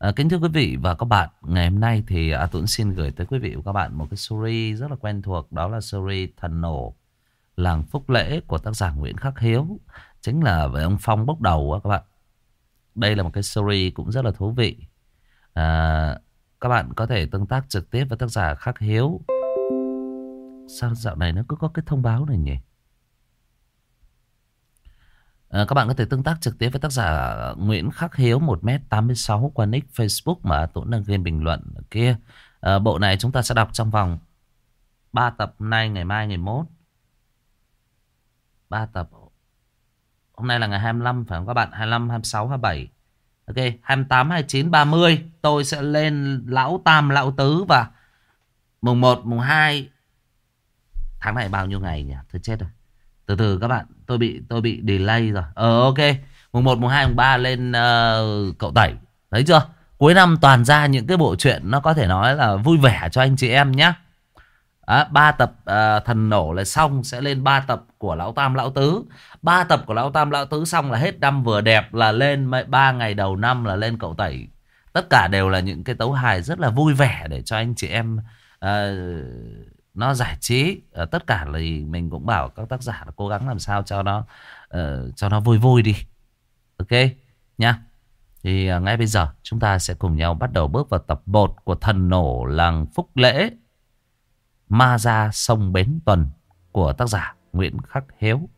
À, kính thưa quý vị và các bạn, ngày hôm nay thì A Tuấn xin gửi tới quý vị và các bạn một cái series rất là quen thuộc, đó là series Thần Nổ Làng Phúc Lễ của tác giả Nguyễn Khắc Hiếu, chính là về ông Phong bốc đầu á các bạn. Đây là một cái series cũng rất là thú vị. À, các bạn có thể tương tác trực tiếp với tác giả Khắc Hiếu. Sao dạo này nó cứ có cái thông báo này nhỉ? À, các bạn có thể tương tác trực tiếp với tác giả Nguyễn Khắc Hiếu 1m86 qua nick Facebook mà Tuấn đang ghi bình luận ở kia. À, bộ này chúng ta sẽ đọc trong vòng 3 tập nay, ngày mai, ngày mốt. 3 tập. Hôm nay là ngày 25 phải không các bạn? 25, 26, 27. Ok, 28, 29, 30 tôi sẽ lên Lão Tam, Lão Tứ và mùng 1, mùng 2 tháng này bao nhiêu ngày nhỉ? Thôi chết rồi. Từ từ các bạn, tôi bị tôi bị delay rồi. Ờ ok, mùng 1, mùng 2, mùng 3 lên uh, cậu tẩy. Thấy chưa? Cuối năm toàn ra những cái bộ truyện nó có thể nói là vui vẻ cho anh chị em nhé. ba tập uh, thần nổ là xong sẽ lên ba tập của lão tam lão tứ ba tập của lão tam lão tứ xong là hết năm vừa đẹp là lên ba ngày đầu năm là lên cậu tẩy tất cả đều là những cái tấu hài rất là vui vẻ để cho anh chị em uh, nó giải trí à, tất cả là mình cũng bảo các tác giả là cố gắng làm sao cho nó uh, cho nó vui vui đi. Ok nha thì uh, ngay bây giờ chúng ta sẽ cùng nhau bắt đầu bước vào tập 1 của thần nổ làng phúc lễ ma ra sông bến tuần của tác giả nguyễn khắc hiếu.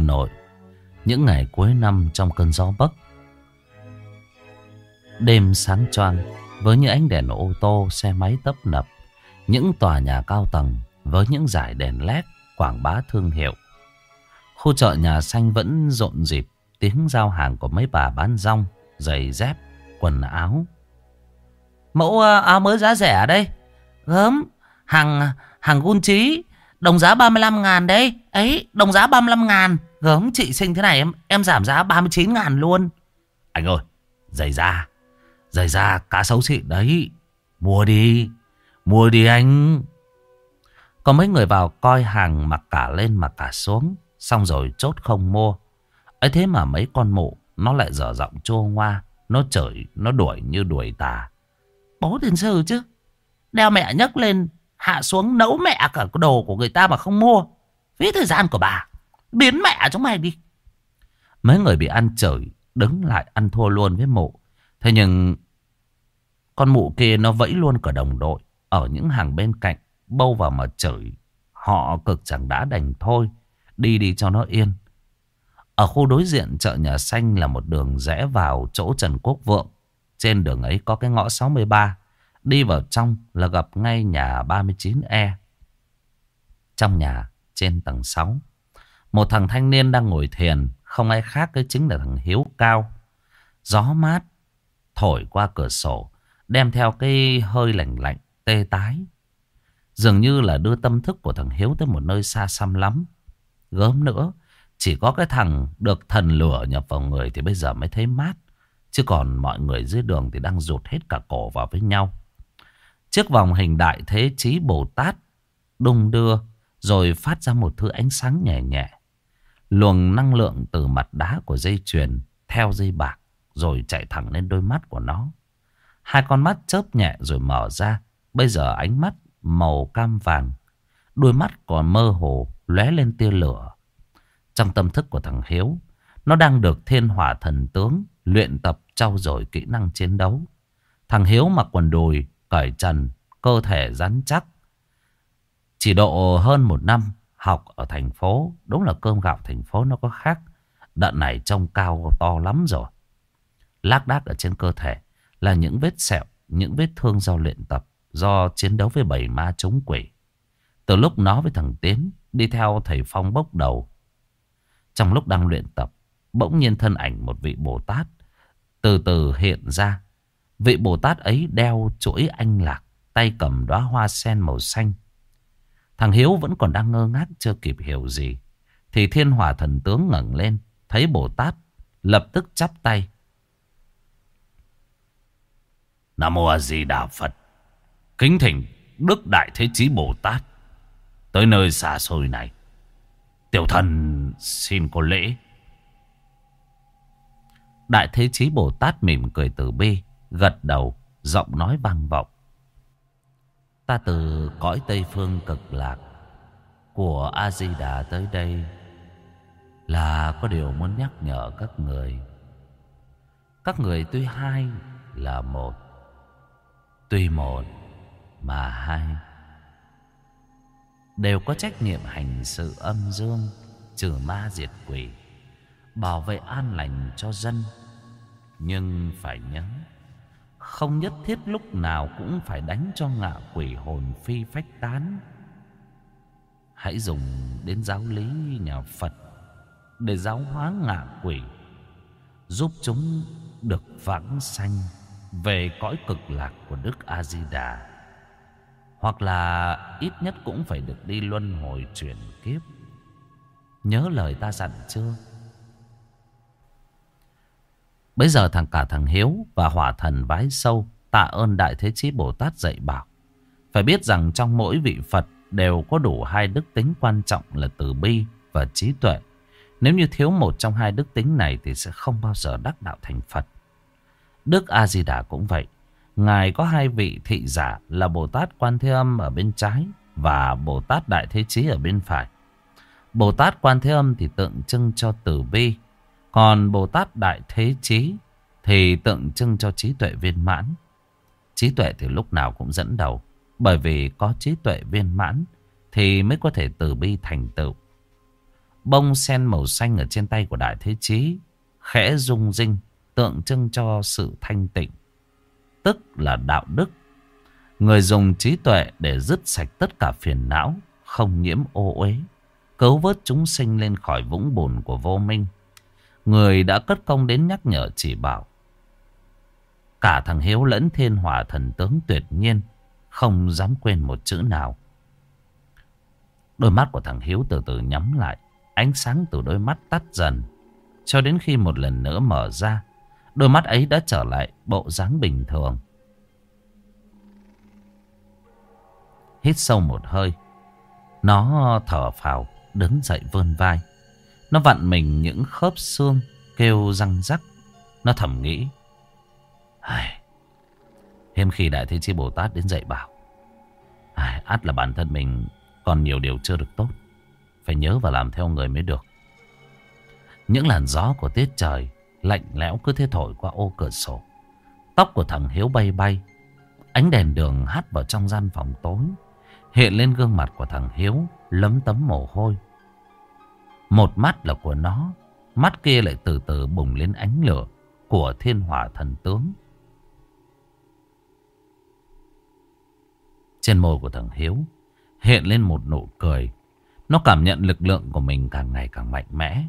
Hà Nội Những ngày cuối năm trong cơn gió bấc Đêm sáng choang Với những ánh đèn ô tô Xe máy tấp nập Những tòa nhà cao tầng Với những dải đèn led Quảng bá thương hiệu. Khu chợ nhà xanh vẫn rộn rịp Tiếng giao hàng của mấy bà bán rong Giày dép, quần áo. Mẫu áo mới giá rẻ à đây? Gớm Hàng hàng gun trí Đồng giá 35 ngàn đấy Ấy đồng giá 35 ngàn. Gớm chị sinh thế này em em giảm giá 39 ngàn luôn. Anh ơi, Giày da Giày da cá sấu xịn đấy. Mua đi Mua đi anh. Có mấy người vào coi hàng mặc cả lên mặc cả xuống, Xong rồi chốt không mua. Ấy thế mà mấy con mụ, Nó lại dở giọng chô ngoa, Nó chửi, Nó đuổi như đuổi tà. Bố tiền sư chứ, Đeo mẹ nhấc lên, Hạ xuống nấu mẹ cả cái đồ của người ta mà không mua. Phí thời gian của bà. Biến mẹ chúng mày đi. Mấy người bị ăn chửi Đứng lại ăn thua luôn với mụ. Thế nhưng Con mụ kia nó vẫy luôn cả đồng đội Ở những hàng bên cạnh Bâu vào mà chửi. Họ cực chẳng đã đành thôi Đi đi cho nó yên. Ở khu đối diện chợ nhà xanh Là một đường rẽ vào chỗ Trần Quốc Vượng. Trên đường ấy có cái ngõ 63 Đi vào trong là gặp ngay nhà 39E. Trong nhà, trên tầng 6, một thằng thanh niên đang ngồi thiền, không ai khác cái chính là thằng Hiếu Cao. Gió mát, thổi qua cửa sổ, đem theo cái hơi lạnh lạnh, tê tái. Dường như là đưa tâm thức của thằng Hiếu tới một nơi xa xăm lắm. Gớm nữa, chỉ có cái thằng được thần lửa nhập vào người thì bây giờ mới thấy mát. Chứ còn mọi người dưới đường thì đang rụt hết cả cổ vào với nhau. Chiếc vòng hình đại thế chí Bồ Tát đung đưa rồi phát ra một thứ ánh sáng nhẹ nhẹ. Luồng năng lượng từ mặt đá của dây chuyền theo dây bạc rồi chạy thẳng lên đôi mắt của nó. Hai con mắt chớp nhẹ rồi mở ra. Bây giờ ánh mắt màu cam vàng. Đôi mắt còn mơ hồ lóe lên tia lửa. Trong tâm thức của thằng Hiếu, nó đang được thiên hỏa thần tướng luyện tập trau dồi kỹ năng chiến đấu. Thằng Hiếu mặc quần đùi cởi trần, cơ thể rắn chắc. Chỉ độ hơn một năm học ở thành phố, đúng là cơm gạo thành phố nó có khác. Đợt này trông cao to lắm rồi. Lác đác ở trên cơ thể là những vết sẹo, những vết thương do luyện tập, do chiến đấu với bảy ma chống quỷ. Từ lúc nó với thằng Tiến đi theo thầy Phong bốc đầu. Trong lúc đang luyện tập, bỗng nhiên thân ảnh một vị Bồ Tát từ từ hiện ra. Vị Bồ Tát ấy đeo chuỗi anh lạc, tay cầm đóa hoa sen màu xanh. Thằng Hiếu vẫn còn đang ngơ ngác chưa kịp hiểu gì. Thì thiên hỏa thần tướng ngẩng lên, thấy Bồ Tát, lập tức chắp tay. Nam Mô A Di Đà Phật. Kính thỉnh Đức Đại Thế Chí Bồ Tát tới nơi xa xôi này. Tiểu thần xin có lễ. Đại Thế Chí Bồ Tát mỉm cười từ bi, gật đầu, giọng nói vang vọng. Ta từ cõi Tây Phương cực lạc của A-di-đà tới đây là có điều muốn nhắc nhở các người. Các người tuy hai là một, tuy một mà hai. Đều có trách nhiệm hành sự âm dương, trừ ma diệt quỷ, bảo vệ an lành cho dân. Nhưng phải nhớ, không nhất thiết lúc nào cũng phải đánh cho ngạ quỷ hồn phi phách tán. Hãy dùng đến giáo lý nhà Phật để giáo hóa ngạ quỷ, giúp chúng được vãng sanh về cõi cực lạc của Đức A Di Đà. Hoặc là ít nhất cũng phải được đi luân hồi chuyển kiếp. Nhớ lời ta dặn chưa? Bây giờ thằng cả thằng Hiếu và hỏa thần vái sâu tạ ơn Đại Thế Chí Bồ Tát dạy bảo. Phải biết rằng trong mỗi vị Phật đều có đủ hai đức tính quan trọng là từ bi và trí tuệ. Nếu như thiếu một trong hai đức tính này thì sẽ không bao giờ đắc đạo thành Phật. Đức A-di-đà cũng vậy. Ngài có hai vị thị giả là Bồ Tát Quan Thế Âm ở bên trái và Bồ Tát Đại Thế Chí ở bên phải. Bồ Tát Quan Thế Âm thì tượng trưng cho từ bi, còn Bồ Tát Đại Thế Chí thì tượng trưng cho trí tuệ viên mãn. Trí tuệ thì lúc nào cũng dẫn đầu, bởi vì có trí tuệ viên mãn thì mới có thể từ bi thành tựu. Bông sen màu xanh ở trên tay của Đại Thế Chí khẽ rung rinh, tượng trưng cho sự thanh tịnh, tức là đạo đức. Người dùng trí tuệ để dứt sạch tất cả phiền não, không nhiễm ô uế, cứu vớt chúng sinh lên khỏi vũng bùn của vô minh. Người đã cất công đến nhắc nhở chỉ bảo. Cả thằng Hiếu lẫn thiên hỏa thần tướng tuyệt nhiên, không dám quên một chữ nào. Đôi mắt của thằng Hiếu từ từ nhắm lại. Ánh sáng từ đôi mắt tắt dần. Cho đến khi một lần nữa mở ra. Đôi mắt ấy đã trở lại bộ dáng bình thường. Hít sâu một hơi. Nó thở phào, đứng dậy vươn vai. Nó vặn mình những khớp xương, kêu răng rắc. Nó thầm nghĩ. Ai... Hiếm khi Đại Thế Chí Bồ Tát đến dạy bảo. Ai, át là bản thân mình còn nhiều điều chưa được tốt. Phải nhớ và làm theo người mới được. Những làn gió của tiết trời lạnh lẽo cứ thế thổi qua ô cửa sổ. Tóc của thằng Hiếu bay bay. Ánh đèn đường hắt vào trong gian phòng tối. Hiện lên gương mặt của thằng Hiếu lấm tấm mồ hôi. Một mắt là của nó. Mắt kia lại từ từ bùng lên ánh lửa của thiên hỏa thần tướng. Trên môi của thằng Hiếu hiện lên một nụ cười. Nó cảm nhận lực lượng của mình càng ngày càng mạnh mẽ.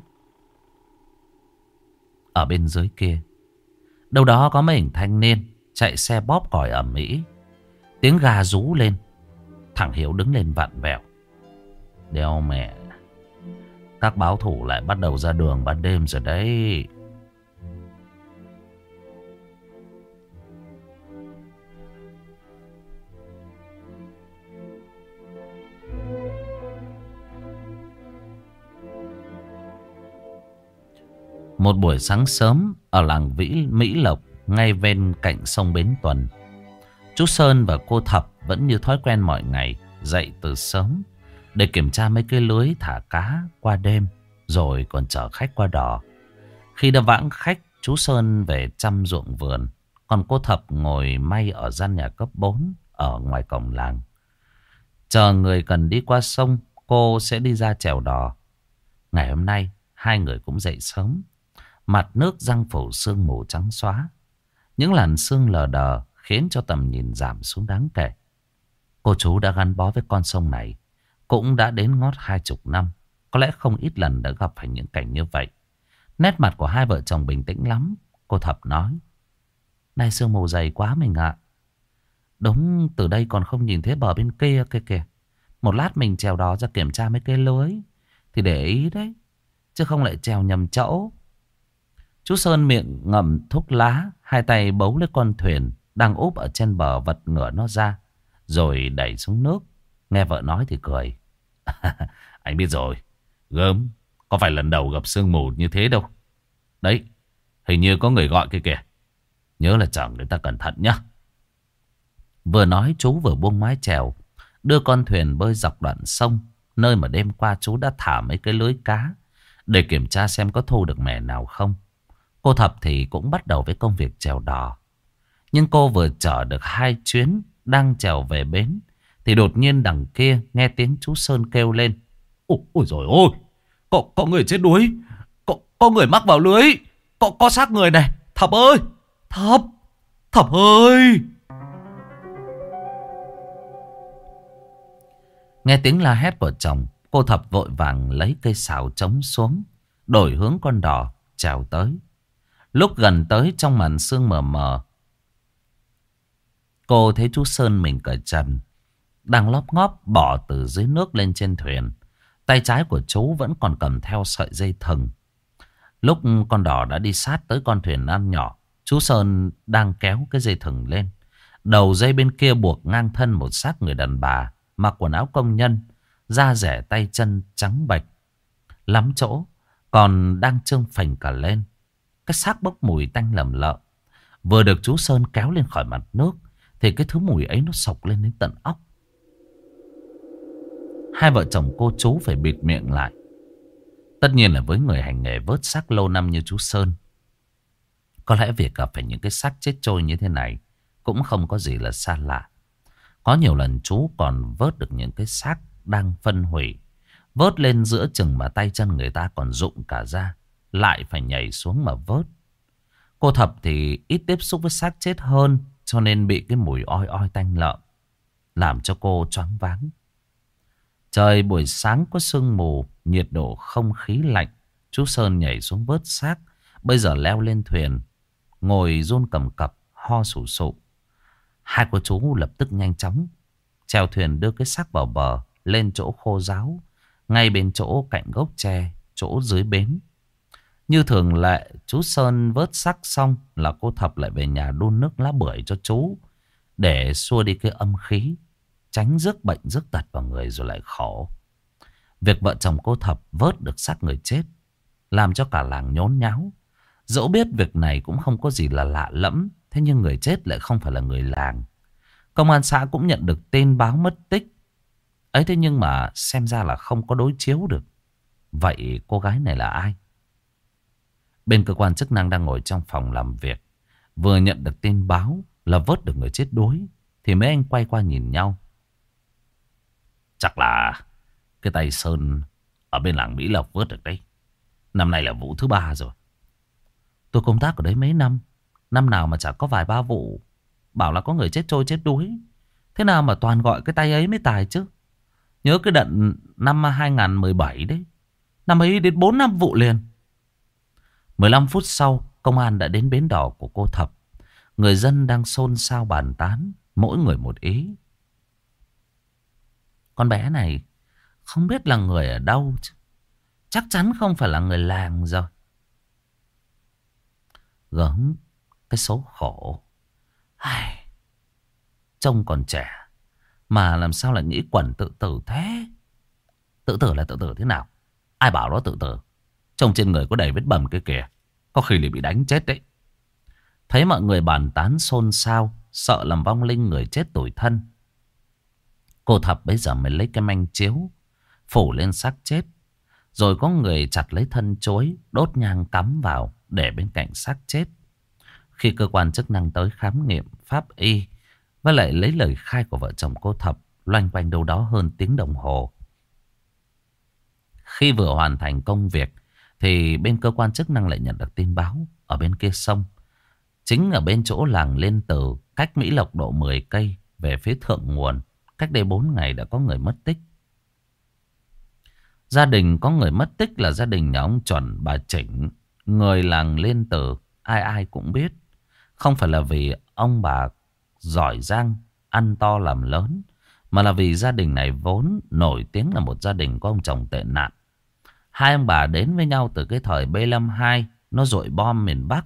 Ở bên dưới kia, đâu đó có mấy hình thanh niên chạy xe bóp còi ở Mỹ. Tiếng gà rú lên. Thằng Hiếu đứng lên vặn vẹo. Đeo mẹ. Các báo thủ lại bắt đầu ra đường ban đêm rồi đấy. Một buổi sáng sớm, ở làng Vĩ, Mỹ Lộc, ngay ven cạnh sông Bến Tuần. Chú Sơn và cô Thập vẫn như thói quen mọi ngày dậy từ sớm để kiểm tra mấy cái lưới thả cá qua đêm rồi còn chở khách qua đò. Khi đã vãng khách, chú Sơn về chăm ruộng vườn, còn cô Thập ngồi may ở gian nhà cấp 4 ở ngoài cổng làng. Chờ người cần đi qua sông, cô sẽ đi ra chèo đò. Ngày hôm nay, hai người cũng dậy sớm. Mặt nước răng phủ sương mù trắng xóa. Những làn sương lờ đờ khiến cho tầm nhìn giảm xuống đáng kể. Cô chú đã gắn bó với con sông này. Cũng đã đến ngót hai chục năm. Có lẽ không ít lần đã gặp phải những cảnh như vậy. Nét mặt của hai vợ chồng bình tĩnh lắm. Cô Thập nói. Này, sương mù dày quá mình ạ. Đúng, từ đây còn không nhìn thấy bờ bên kia kia kìa. Một lát mình trèo đó ra kiểm tra mấy cái lưới. Thì để ý đấy. Chứ không lại trèo nhầm chỗ. Chú Sơn miệng ngậm thuốc lá. Hai tay bấu lấy con thuyền. Đang úp ở trên bờ vật ngửa nó ra. Rồi đẩy xuống nước. Nghe vợ nói thì cười. Anh biết rồi. Gớm. Có phải lần đầu gặp sương mù như thế đâu. Đấy. Hình như có người gọi kia kìa. Nhớ là chẳng người ta cẩn thận nhá. Vừa nói, chú vừa buông mái chèo. Đưa con thuyền bơi dọc đoạn sông. Nơi mà đêm qua chú đã thả mấy cái lưới cá. Để kiểm tra xem có thu được mẻ nào không. Cô Thập thì cũng bắt đầu với công việc chèo đò. Nhưng cô vừa chở được hai chuyến đang chèo về bến. Thì đột nhiên đằng kia nghe tiếng chú Sơn kêu lên. Ôi, ôi rồi ôi, có, có người chết đuối, có, có người mắc vào lưới, có, có xác người này. Thập ơi, Thập, Thập ơi. Nghe tiếng la hét của chồng, cô Thập vội vàng lấy cây xào trống xuống, đổi hướng con đỏ, trèo tới. Lúc gần tới trong màn sương mờ mờ, cô thấy chú Sơn mình cởi trần, đang lóp ngóp bỏ từ dưới nước lên trên thuyền. Tay trái của chú vẫn còn cầm theo sợi dây thừng. Lúc con đỏ đã đi sát tới con thuyền nan nhỏ, chú Sơn đang kéo cái dây thừng lên. Đầu dây bên kia buộc ngang thân một xác người đàn bà, mặc quần áo công nhân, da rẻ tay chân trắng bạch. Lắm chỗ, còn đang trương phành cả lên. Cái xác bốc mùi tanh lầm lợ. Vừa được chú Sơn kéo lên khỏi mặt nước, thì cái thứ mùi ấy nó sộc lên đến tận óc. Hai vợ chồng cô chú phải bịt miệng lại. Tất nhiên là với người hành nghề vớt xác lâu năm như chú Sơn. Có lẽ việc gặp phải những cái xác chết trôi như thế này cũng không có gì là xa lạ. Có nhiều lần chú còn vớt được những cái xác đang phân hủy. Vớt lên giữa chừng mà tay chân người ta còn rụng cả ra. Lại phải nhảy xuống mà vớt. Cô Thập thì ít tiếp xúc với xác chết hơn, cho nên bị cái mùi oi oi tanh lợm. Làm cho cô choáng váng. Trời buổi sáng có sương mù, nhiệt độ không khí lạnh. Chú Sơn nhảy xuống vớt xác, bây giờ leo lên thuyền, ngồi run cầm cập, ho sủ sụ. Hai cô chú lập tức nhanh chóng, chèo thuyền đưa cái xác vào bờ, lên chỗ khô ráo, ngay bên chỗ cạnh gốc tre, chỗ dưới bến. Như thường lệ, chú Sơn vớt xác xong là cô Thập lại về nhà đun nước lá bưởi cho chú, để xua đi cái âm khí Tránh rước bệnh, rước tật vào người rồi lại khổ. Việc vợ chồng cô Thập vớt được xác người chết. Làm cho cả làng nhốn nháo. Dẫu biết việc này cũng không có gì là lạ lẫm. Thế nhưng người chết lại không phải là người làng. Công an xã cũng nhận được tin báo mất tích. Ấy thế nhưng mà xem ra là không có đối chiếu được. Vậy cô gái này là ai? Bên cơ quan chức năng đang ngồi trong phòng làm việc. Vừa nhận được tin báo là vớt được người chết đuối. Thì mấy anh quay qua nhìn nhau. Chắc là cái tay Sơn ở bên làng Mỹ Lộc vớt được đấy. Năm nay là vụ thứ ba rồi. Tôi công tác ở đấy mấy năm. Năm nào mà chả có vài ba vụ. Bảo là có người chết trôi chết đuối. Thế nào mà toàn gọi cái tay ấy mới tài chứ. Nhớ cái đợt năm 2017 đấy. Năm ấy đến 4 năm vụ liền. 15 phút sau, công an đã đến bến đỏ của cô Thập. Người dân đang xôn xao bàn tán, mỗi người một ý. Con bé này không biết là người ở đâu chứ. Chắc chắn không phải là người làng rồi. Gớm cái số khổ. Ai, trông còn trẻ. Mà làm sao lại nghĩ quẩn tự tử thế? Tự tử là tự tử thế nào? Ai bảo nó tự tử? Trông trên người có đầy vết bầm kia kìa. Có khi lại bị đánh chết đấy. Thấy mọi người bàn tán xôn xao. Sợ làm vong linh người chết tuổi thân. Cô thập bây giờ mới lấy cái manh chiếu, Phủ lên xác chết, Rồi có người chặt lấy thân chối, Đốt nhang cắm vào Để bên cạnh xác chết. Khi cơ quan chức năng tới khám nghiệm Pháp y Và lại lấy lời khai của vợ chồng cô thập, Loanh quanh đâu đó hơn tiếng đồng hồ. Khi vừa hoàn thành công việc, Thì bên cơ quan chức năng lại nhận được tin báo Ở bên kia sông. Chính ở bên chỗ làng Lên Từ Cách Mỹ Lộc độ 10 cây, Về phía thượng nguồn. Cách đây 4 ngày đã có người mất tích. Gia đình có người mất tích là gia đình nhà ông Chuẩn, bà Chỉnh. Người làng lên từ ai ai cũng biết. Không phải là vì ông bà giỏi giang, ăn to làm lớn. Mà là vì gia đình này vốn nổi tiếng là một gia đình có ông chồng tệ nạn. Hai ông bà đến với nhau từ cái thời B52, nó dội bom miền Bắc.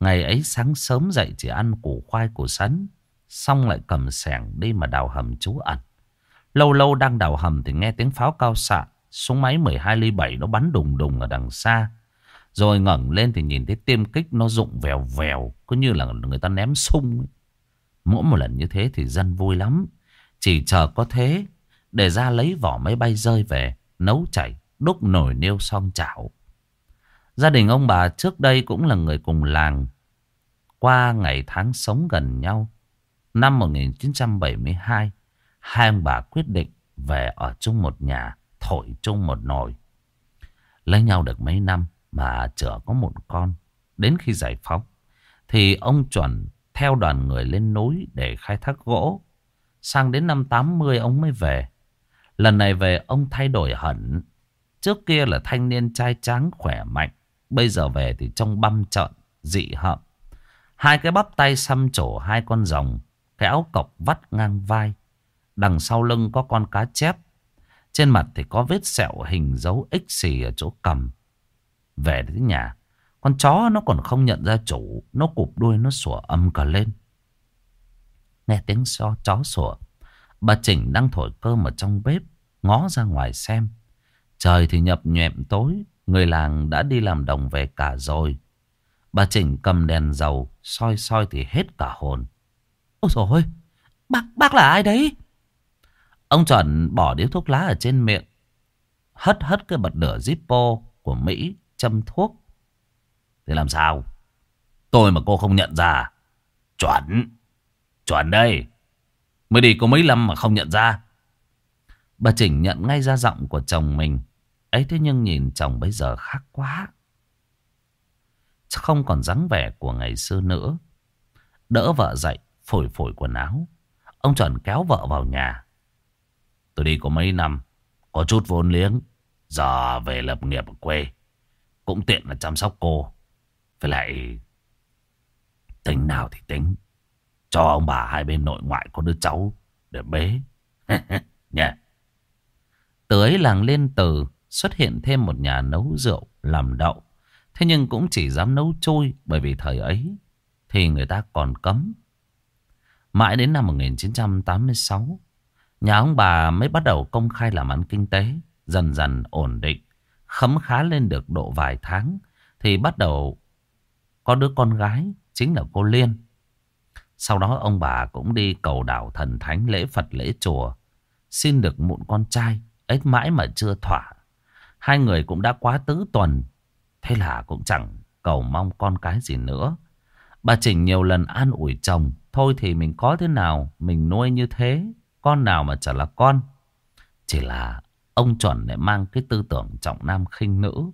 Ngày ấy sáng sớm dậy chỉ ăn củ khoai củ sắn, xong lại cầm sẻng đi mà đào hầm trú ẩn. Lâu lâu đang đào hầm thì nghe tiếng pháo cao xạ, súng máy 12 ly 7 nó bắn đùng đùng ở đằng xa. Rồi ngẩng lên thì nhìn thấy tiêm kích nó rụng vèo vèo, cứ như là người ta ném sung. Mỗi một lần như thế thì dân vui lắm. Chỉ chờ có thế để ra lấy vỏ máy bay rơi về, nấu chảy, đúc nồi niêu xong chảo. Gia đình ông bà trước đây cũng là người cùng làng. Qua ngày tháng sống gần nhau, năm 1972, hai ông bà quyết định về ở chung một nhà, thổi chung một nồi. Lấy nhau được mấy năm mà chữa có một con. Đến khi giải phóng, thì ông chuẩn theo đoàn người lên núi để khai thác gỗ. Sang đến năm 80 ông mới về. Lần này về ông thay đổi hẳn. Trước kia là thanh niên trai tráng khỏe mạnh. Bây giờ về thì trông băm trợn, dị hợm. Hai cái bắp tay xăm trổ hai con rồng. Cái áo cọc vắt ngang vai. Đằng sau lưng có con cá chép. Trên mặt thì có vết sẹo hình dấu ích xì ở chỗ cầm. Về đến nhà. Con chó nó còn không nhận ra chủ. Nó cụp đuôi, nó sủa âm cả lên. Nghe tiếng so chó sủa. Bà Chỉnh đang thổi cơm ở trong bếp. Ngó ra ngoài xem. Trời thì nhập nhẹm tối. Người làng đã đi làm đồng về cả rồi. Bà Chỉnh cầm đèn dầu. soi soi thì hết cả hồn. Ôi trời ơi, Bác, bác là ai đấy? Ông chuẩn bỏ điếu thuốc lá ở trên miệng. Hất hất cái bật lửa Zippo của Mỹ châm thuốc. Thì làm sao? Tôi mà cô không nhận ra. Chuẩn. Chuẩn đây. Mới đi có mấy năm mà không nhận ra. Bà Chỉnh nhận ngay ra giọng của chồng mình. ấy thế nhưng nhìn chồng bây giờ khác quá. Không còn dáng vẻ của ngày xưa nữa. Đỡ vợ dậy, phổi phổi quần áo. Ông Chuẩn kéo vợ vào nhà. Tôi đi có mấy năm, có chút vốn liếng. Giờ về lập nghiệp ở quê. Cũng tiện là chăm sóc cô. Với lại tính nào thì tính. Cho ông bà hai bên nội ngoại có đứa cháu để bế. Nha. tới làng lên từ xuất hiện thêm một nhà nấu rượu làm đậu. Thế nhưng cũng chỉ dám nấu trôi bởi vì thời ấy thì người ta còn cấm. Mãi đến năm 1986, nhà ông bà mới bắt đầu công khai làm ăn kinh tế, dần dần ổn định, khấm khá lên được độ vài tháng thì bắt đầu có đứa con gái chính là cô Liên. Sau đó ông bà cũng đi cầu đảo thần thánh lễ Phật lễ chùa. Xin được mụn con trai. Ấy mãi mà chưa thỏa. Hai người cũng đã quá tứ tuần. Thế là cũng chẳng cầu mong con cái gì nữa. Bà Chỉnh nhiều lần an ủi chồng. Thôi thì mình có thế nào mình nuôi như thế. Con nào mà chả là con. Chỉ là ông chuẩn lại mang cái tư tưởng trọng nam khinh nữ.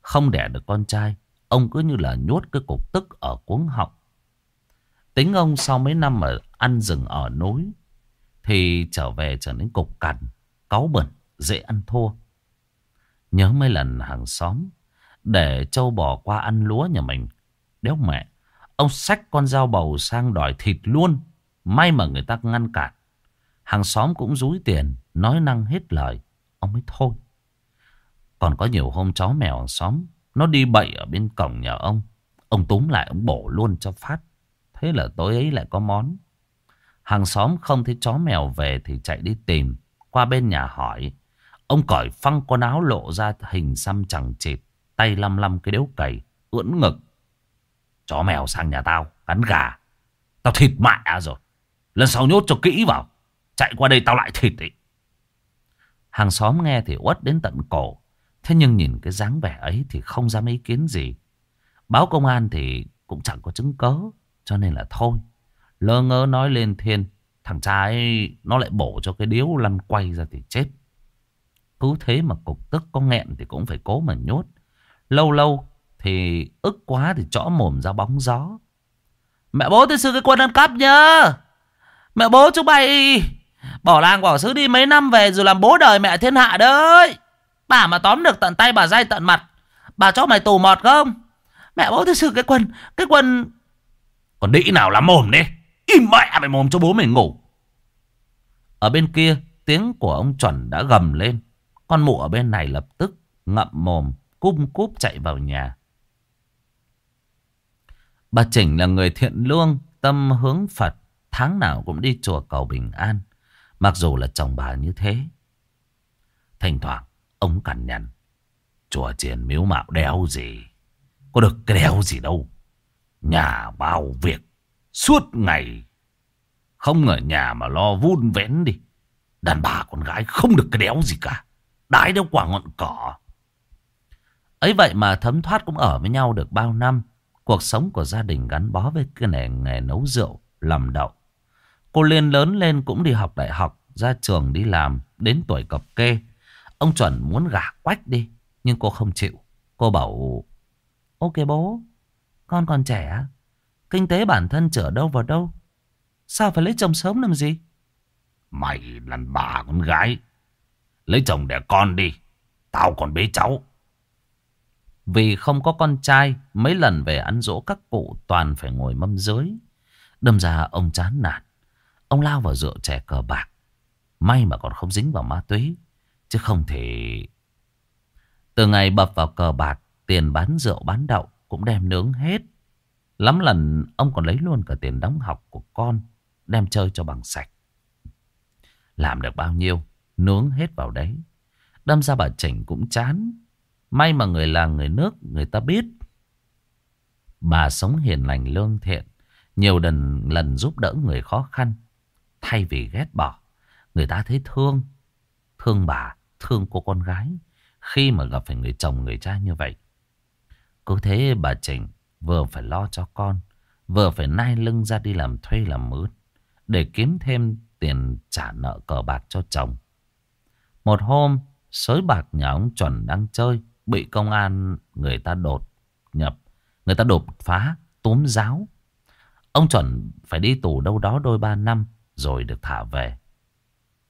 Không đẻ được con trai. Ông cứ như là nhốt cái cục tức ở cuống họng. Tính ông sau mấy năm ở ăn rừng ở núi thì trở về trở nên cục cằn, cáu bẩn, dễ ăn thua. Nhớ mấy lần hàng xóm để trâu bò qua ăn lúa nhà mình. Đéo mẹ, ông xách con dao bầu sang đòi thịt luôn. May mà người ta ngăn cản. Hàng xóm cũng rúi tiền, nói năng hết lời. Ông mới thôi. Còn có nhiều hôm chó mèo hàng xóm, nó đi bậy ở bên cổng nhà ông. Ông túm lại, ông bổ luôn cho phát. Thế là tối ấy lại có món. Hàng xóm không thấy chó mèo về thì chạy đi tìm. Qua bên nhà hỏi. Ông cởi phăng con áo lộ ra hình xăm chẳng chịt. Tay lăm lăm cái đếu cày. Ưỡn ngực. Chó mèo sang nhà tao. Cắn gà. Tao thịt mẹ rồi. Lần sau nhốt cho kỹ vào. Chạy qua đây tao lại thịt ấy. Hàng xóm nghe thì uất đến tận cổ. Thế nhưng nhìn cái dáng vẻ ấy thì không dám ý kiến gì. Báo công an thì cũng chẳng có chứng cớ. Cho nên là thôi. Lơ ngơ nói lên thiên. Thằng trai nó lại bổ cho cái điếu lăn quay ra thì chết. Cứ thế mà cục tức có nghẹn thì cũng phải cố mà nhốt. Lâu lâu thì ức quá thì chõ mồm ra bóng gió. Mẹ bố tôi sư cái quân ăn cắp nhá. Mẹ bố chúng mày bỏ làng bỏ xứ đi mấy năm về rồi làm bố đời mẹ thiên hạ đấy. Bà mà tóm được tận tay bà dai tận mặt. Bà cho mày tù mọt không? Mẹ bố tôi sư cái quân Cái quân Còn đĩ nào lắm mồm đi, Im mẹ mày mồm cho bố mày ngủ Ở bên kia, Tiếng của ông chuẩn đã gầm lên Con mụ ở bên này lập tức ngậm mồm Cung cúp chạy vào nhà Bà Chỉnh là người thiện lương, Tâm hướng Phật, Tháng nào cũng đi chùa cầu bình an. Mặc dù là chồng bà như thế. Thỉnh thoảng, Ông cằn nhằn. Chùa chiền miếu mạo đéo gì? Có được cái đéo gì đâu. Nhà bao việc, Suốt ngày. Không ở nhà mà lo vun vén đi. Đàn bà con gái không được cái đéo gì cả. Đái đéo quả ngọn cỏ. Ấy vậy mà thấm thoát cũng ở với nhau được bao năm. Cuộc sống của gia đình gắn bó với cái nghề, nghề nấu rượu Làm đậu. Cô Liên lớn lên cũng đi học đại học Ra trường đi làm Đến tuổi cập kê. Ông chuẩn muốn gả quách đi Nhưng cô không chịu. Cô bảo Ok bố Con còn trẻ Kinh tế bản thân chở đâu vào đâu? Sao phải lấy chồng sớm làm gì? Mày là bà con gái Lấy chồng đẻ con đi Tao còn bế cháu. Vì không có con trai, Mấy lần về ăn dỗ các cụ Toàn phải ngồi mâm dưới Đâm ra ông chán nản. Ông lao vào rượu chè cờ bạc. May mà còn không dính vào ma túy, Chứ không thể Từ ngày bập vào cờ bạc, Tiền bán rượu bán đậu Cũng đem nướng hết. Lắm lần ông còn lấy luôn cả tiền đóng học của con, Đem chơi cho bằng sạch. Làm được bao nhiêu, Nướng hết vào đấy. Đâm ra bà Chỉnh cũng chán. May mà người làng người nước Người ta biết. Bà sống hiền lành lương thiện Nhiều lần, lần giúp đỡ người khó khăn. Thay vì ghét bỏ Người ta thấy thương. Thương bà, thương cô con gái Khi mà gặp phải người chồng người cha như vậy. Cứ thế bà Trình Vừa phải lo cho con Vừa phải nai lưng ra đi làm thuê làm mướn Để kiếm thêm tiền trả nợ cờ bạc cho chồng. Một hôm Sới bạc nhà ông chuẩn đang chơi. Bị công an người ta đột nhập, Người ta đột phá, Túm giáo. Ông chuẩn phải đi tù đâu đó đôi ba năm Rồi được thả về.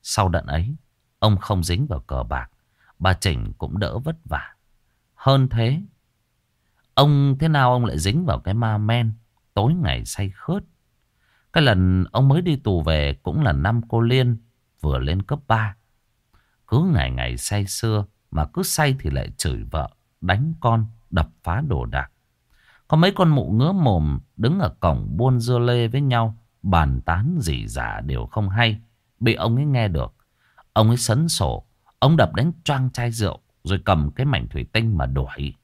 Sau đợt ấy, Ông không dính vào cờ bạc, Bà Chỉnh cũng đỡ vất vả. Hơn thế, Ông, thế nào ông lại dính vào cái ma men Tối ngày say khướt? Cái lần ông mới đi tù về Cũng là năm cô Liên Vừa lên cấp 3 Cứ ngày ngày say xưa mà cứ say thì lại chửi vợ, Đánh con, Đập phá đồ đạc Có mấy con mụ ngứa mồm Đứng ở cổng buôn dưa lê với nhau, Bàn tán gì giả đều không hay Bị ông ấy nghe được, Ông ấy sấn sổ, Ông đập đánh choang chai rượu, Rồi cầm cái mảnh thủy tinh mà đuổi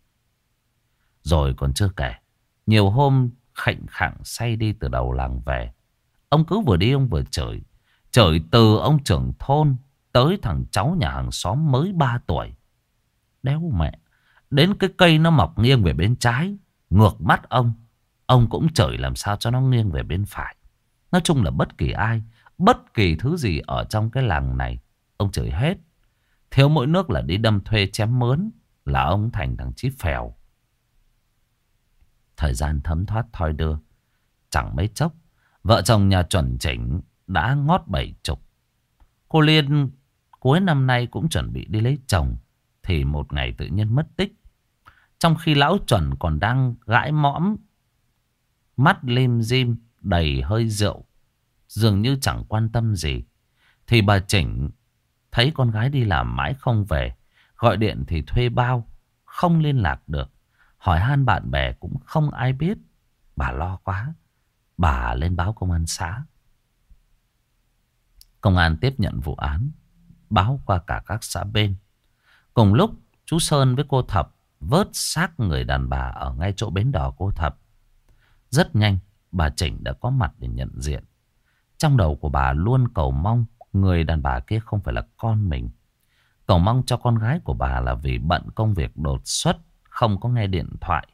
rồi còn chưa kể. Nhiều hôm khệnh khẳng say đi từ đầu làng về. Ông cứ vừa đi, ông vừa chửi. Chửi từ ông trưởng thôn tới thằng cháu nhà hàng xóm mới 3 tuổi. Đéo mẹ. Đến cái cây nó mọc nghiêng về bên trái. Ngược mắt ông. Ông cũng chửi làm sao cho nó nghiêng về bên phải. Nói chung là bất kỳ ai. Bất kỳ thứ gì ở trong cái làng này. Ông chửi hết. Thiếu mỗi nước là đi đâm thuê chém mướn. Là ông thành thằng chí phèo. Thời gian thấm thoát thoi đưa. Chẳng mấy chốc, vợ chồng nhà chuẩn chỉnh đã ngót bảy chục. Cô Liên cuối năm nay cũng chuẩn bị đi lấy chồng. Thì một ngày tự nhiên mất tích. Trong khi lão chuẩn còn đang gãi mõm. Mắt lim dim, đầy hơi rượu. Dường như chẳng quan tâm gì. Thì bà Chỉnh thấy con gái đi làm mãi không về. Gọi điện thì thuê bao. Không liên lạc được. Hỏi han bạn bè cũng không ai biết. Bà lo quá. Bà lên báo công an xã. Công an tiếp nhận vụ án. Báo qua cả các xã bên. Cùng lúc chú Sơn với cô Thập vớt xác người đàn bà ở ngay chỗ bến đò cô Thập. Rất nhanh bà Chỉnh đã có mặt để nhận diện. Trong đầu của bà luôn cầu mong người đàn bà kia không phải là con mình. Cầu mong cho con gái của bà là vì bận công việc đột xuất không có nghe điện thoại.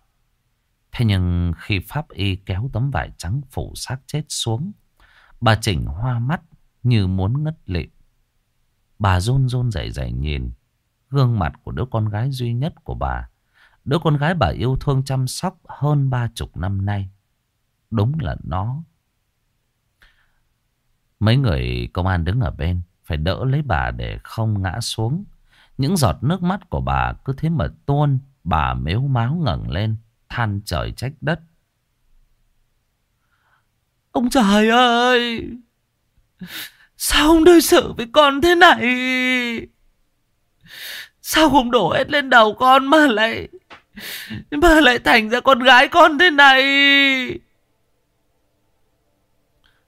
Thế nhưng khi pháp y kéo tấm vải trắng phủ xác chết xuống, bà chỉnh hoa mắt như muốn ngất lịm. Bà run run rẩy rẩy nhìn gương mặt của đứa con gái duy nhất của bà. Đứa con gái bà yêu thương chăm sóc hơn ba chục năm nay. Đúng là nó. Mấy người công an đứng ở bên, phải đỡ lấy bà để không ngã xuống. Những giọt nước mắt của bà cứ thế mà tuôn, Bà mếu máu ngẩng lên, than trời trách đất. Ông trời ơi! Sao ông đối xử với con thế này? Sao không đổ hết lên đầu con mà lại... Mà lại thành ra con gái con thế này?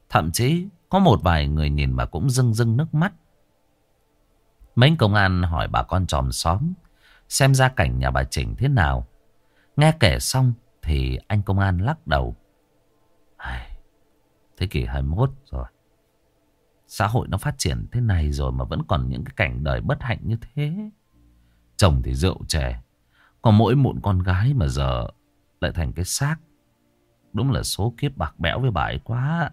Thậm chí, có một vài người nhìn mà cũng rưng rưng nước mắt. Mấy công an hỏi bà con tròm xóm xem ra cảnh nhà bà Chỉnh thế nào. Nghe kể xong thì anh công an lắc đầu. Thế kỷ 21 rồi. Xã hội nó phát triển thế này rồi mà vẫn còn những cái cảnh đời bất hạnh như thế. Chồng thì rượu chè. Còn mỗi một con gái mà giờ lại thành cái xác. Đúng là số kiếp bạc bẽo với bà ấy quá.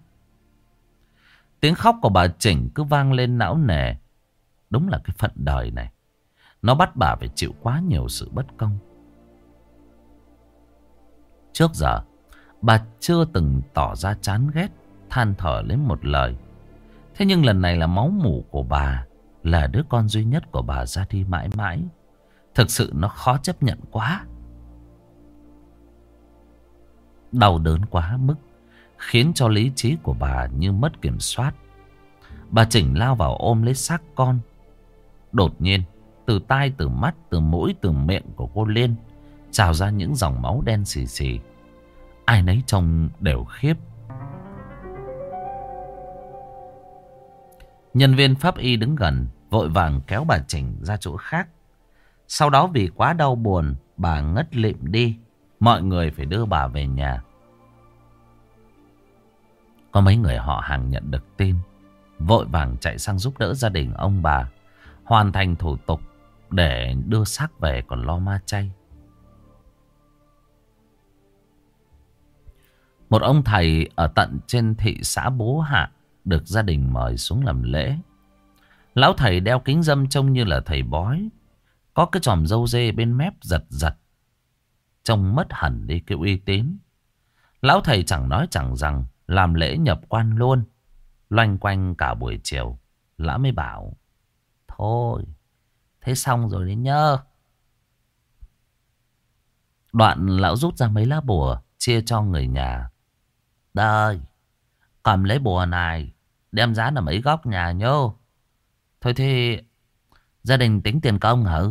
Tiếng khóc của bà Chỉnh cứ vang lên não nề. Đúng là cái phận đời này. Nó bắt bà phải chịu quá nhiều sự bất công. Trước giờ, bà chưa từng tỏ ra chán ghét, than thở lên một lời. Thế nhưng lần này là máu mủ của bà, là đứa con duy nhất của bà ra đi mãi mãi. Thực sự nó khó chấp nhận quá. Đau đớn quá mức, khiến cho lý trí của bà như mất kiểm soát. Bà chỉnh lao vào ôm lấy xác con. Đột nhiên, từ tai, từ mắt, từ mũi, từ miệng của cô Liên trào ra những dòng máu đen xì xì. Ai nấy trông đều khiếp. Nhân viên pháp y đứng gần, vội vàng kéo bà Chỉnh ra chỗ khác. Sau đó vì quá đau buồn, bà ngất lịm đi. Mọi người phải đưa bà về nhà. Có mấy người họ hàng nhận được tin. Vội vàng chạy sang giúp đỡ gia đình ông bà. Hoàn thành thủ tục để đưa xác về còn lo ma chay. Một ông thầy ở tận trên thị xã Bố Hạ được gia đình mời xuống làm lễ. Lão thầy đeo kính dâm trông như là thầy bói. Có cái tròm dâu dê bên mép giật giật. Trông mất hẳn đi cái uy tín. Lão thầy chẳng nói chẳng rằng làm lễ nhập quan luôn. Loanh quanh cả buổi chiều. Lão mới bảo. Thôi, thế xong rồi đấy nhớ. Đoạn lão rút ra mấy lá bùa chia cho người nhà. đời cầm lấy bùa này, đem giá ở mấy góc nhà nhô. Thôi thì gia đình tính tiền công hả?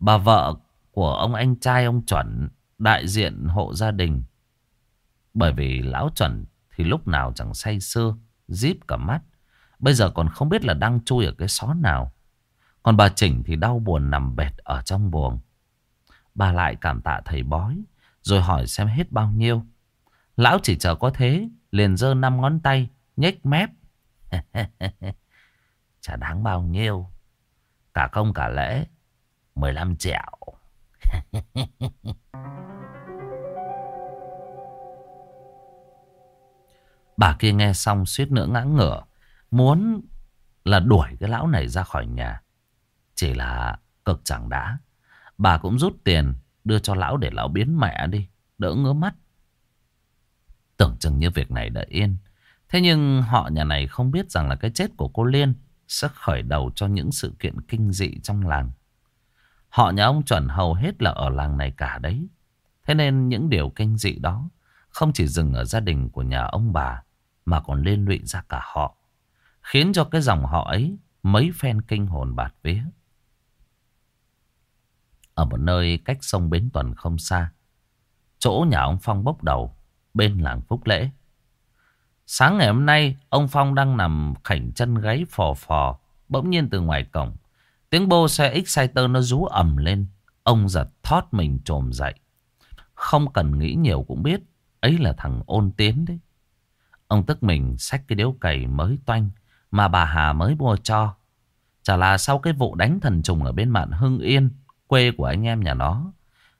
Bà vợ của ông anh trai ông chuẩn đại diện hộ gia đình. Bởi vì lão chuẩn thì lúc nào chẳng say sưa, díp cả mắt. Bây giờ còn không biết là đang chui ở cái xó nào. Còn bà Chỉnh thì đau buồn nằm bệt ở trong buồng. Bà lại cảm tạ thầy bói, rồi hỏi xem hết bao nhiêu. Lão chỉ chờ có thế, liền giơ năm ngón tay, nhếch mép. Chả đáng bao nhiêu. Cả công cả lễ, 15 triệu. Bà kia nghe xong suýt nữa ngã ngửa. Muốn là đuổi cái lão này ra khỏi nhà. Chỉ là cực chẳng đã. Bà cũng rút tiền, đưa cho lão để lão biến mẹ đi. Đỡ ngứa mắt. Tưởng chừng như việc này đã yên. Thế nhưng họ nhà này không biết rằng là cái chết của cô Liên sẽ khởi đầu cho những sự kiện kinh dị trong làng. Họ nhà ông chuẩn hầu hết là ở làng này cả đấy. Thế nên những điều kinh dị đó không chỉ dừng ở gia đình của nhà ông bà mà còn liên lụy ra cả họ. Khiến cho cái dòng họ ấy mấy phen kinh hồn bạt vía. Ở một nơi cách sông Bến Tuần không xa. Chỗ nhà ông Phong bốc đầu bên làng Phúc Lễ. Sáng ngày hôm nay, ông Phong đang nằm khảnh chân gáy phò phò. Bỗng nhiên từ ngoài cổng, tiếng bô xe Exciter nó rú ầm lên. Ông giật thót mình trồm dậy. Không cần nghĩ nhiều cũng biết, ấy là thằng ôn tiến đấy. Ông tức mình xách cái điếu cày mới toanh mà bà Hà mới mua cho. Chả là sau cái vụ đánh thần trùng ở bên mạn Hưng Yên, quê của anh em nhà nó.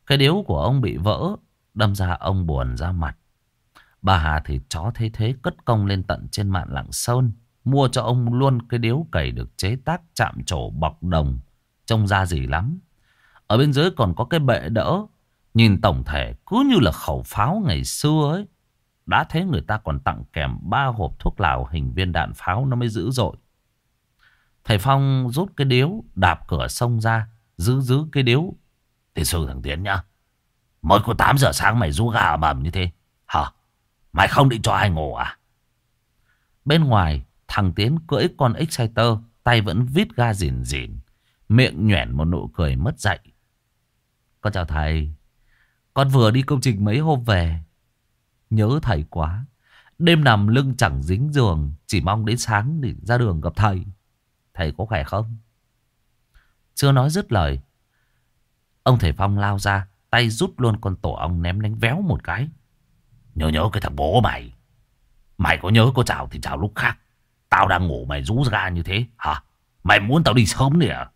Cái điếu của ông bị vỡ, đâm ra ông buồn ra mặt. Bà Hà thì chó thế thế cất công lên tận trên mạng Lạng Sơn. Mua cho ông luôn cái điếu cày được chế tác chạm trổ bọc đồng. Trông ra gì lắm. Ở bên dưới còn có cái bệ đỡ. Nhìn tổng thể cứ như là khẩu pháo ngày xưa ấy. Đã thấy người ta còn tặng kèm ba hộp thuốc lào hình viên đạn pháo nó mới dữ dội. Thầy Phong rút cái điếu, đạp cửa sông ra, giữ giữ cái điếu. Thì sư thằng Tiến nhá. Mới có 8 giờ sáng mày rú gà mầm như thế. Hả? Mày không định cho ai ngủ à? Bên ngoài, thằng Tiến cưỡi con Exciter, tay vẫn vít ga rìn rìn. Miệng nhoẻn một nụ cười mất dạy. Con chào thầy. Con vừa đi công trình mấy hôm về. Nhớ thầy quá. Đêm nằm lưng chẳng dính giường. Chỉ mong đến sáng để ra đường gặp thầy. Thầy có khỏe không? Chưa nói dứt lời. Ông thầy Phong lao ra. Tay rút luôn con tổ ong ném đánh véo một cái. Nhớ nhớ cái thằng bố mày. Mày có nhớ cô chào thì chào lúc khác. Tao đang ngủ, mày rú ra như thế hả? Mày muốn tao đi sớm nè à?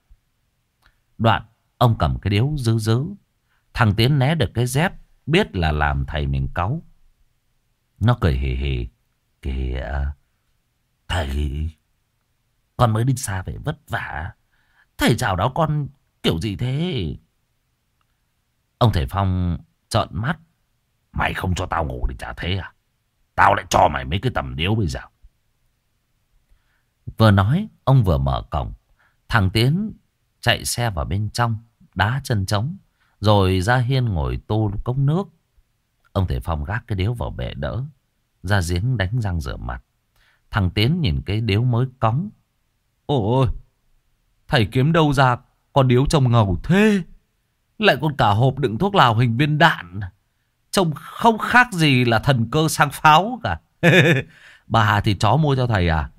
Đoạn, ông cầm cái điếu dứ dứ. Thằng Tiến né được cái dép. Biết là làm thầy mình cáu. Nó cười hì hì. Kìa. Thầy. Con mới đi xa về vất vả. Thầy chào đó con kiểu gì thế? Ông thầy Phong trợn mắt. Mày không cho tao ngủ thì chả thế à? Tao lại cho mày mấy cái tầm điếu bây giờ. Vừa nói, ông vừa mở cổng. Thằng Tiến chạy xe vào bên trong, đá chân trống. Rồi ra hiên ngồi tu cốc nước. Ông Thể Phong gác cái điếu vào bệ đỡ. Ra giếng đánh răng rửa mặt. Thằng Tiến nhìn cái điếu mới cóng. Ôi thầy kiếm đâu ra con điếu trông ngầu thế. Lại còn cả hộp đựng thuốc lào hình viên đạn. Trông không khác gì là thần cơ sang pháo cả. Bà Hà thì chó mua cho thầy à?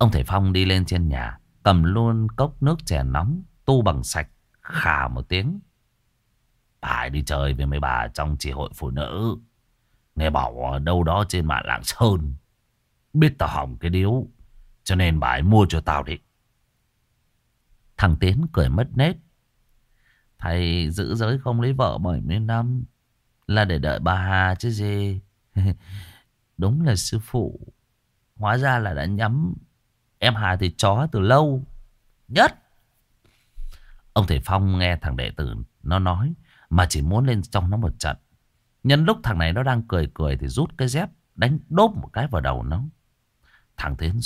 Ông thầy Phong đi lên trên nhà. Cầm luôn cốc nước chè nóng. Tu bằng sạch. Khà một tiếng. Bà đi chơi với mấy bà trong chỉ hội phụ nữ. Nghe bảo đâu đó trên mạng Lạng Sơn. Biết tao hỏng cái điếu. Cho nên bà ấy mua cho tao đi. Thằng Tiến cười mất nét. Thầy giữ giới không lấy vợ 70 năm. Là để đợi bà Hà chứ gì. Đúng là sư phụ. Hóa ra là đã nhắm em Hà thì chó từ lâu. Nhất. Ông Thầy Phong nghe thằng đệ tử nó nói. Mà chỉ muốn lên trong nó một trận. Nhân lúc thằng này nó đang cười cười thì rút cái dép đánh đốp một cái vào đầu nó. Thằng Tiến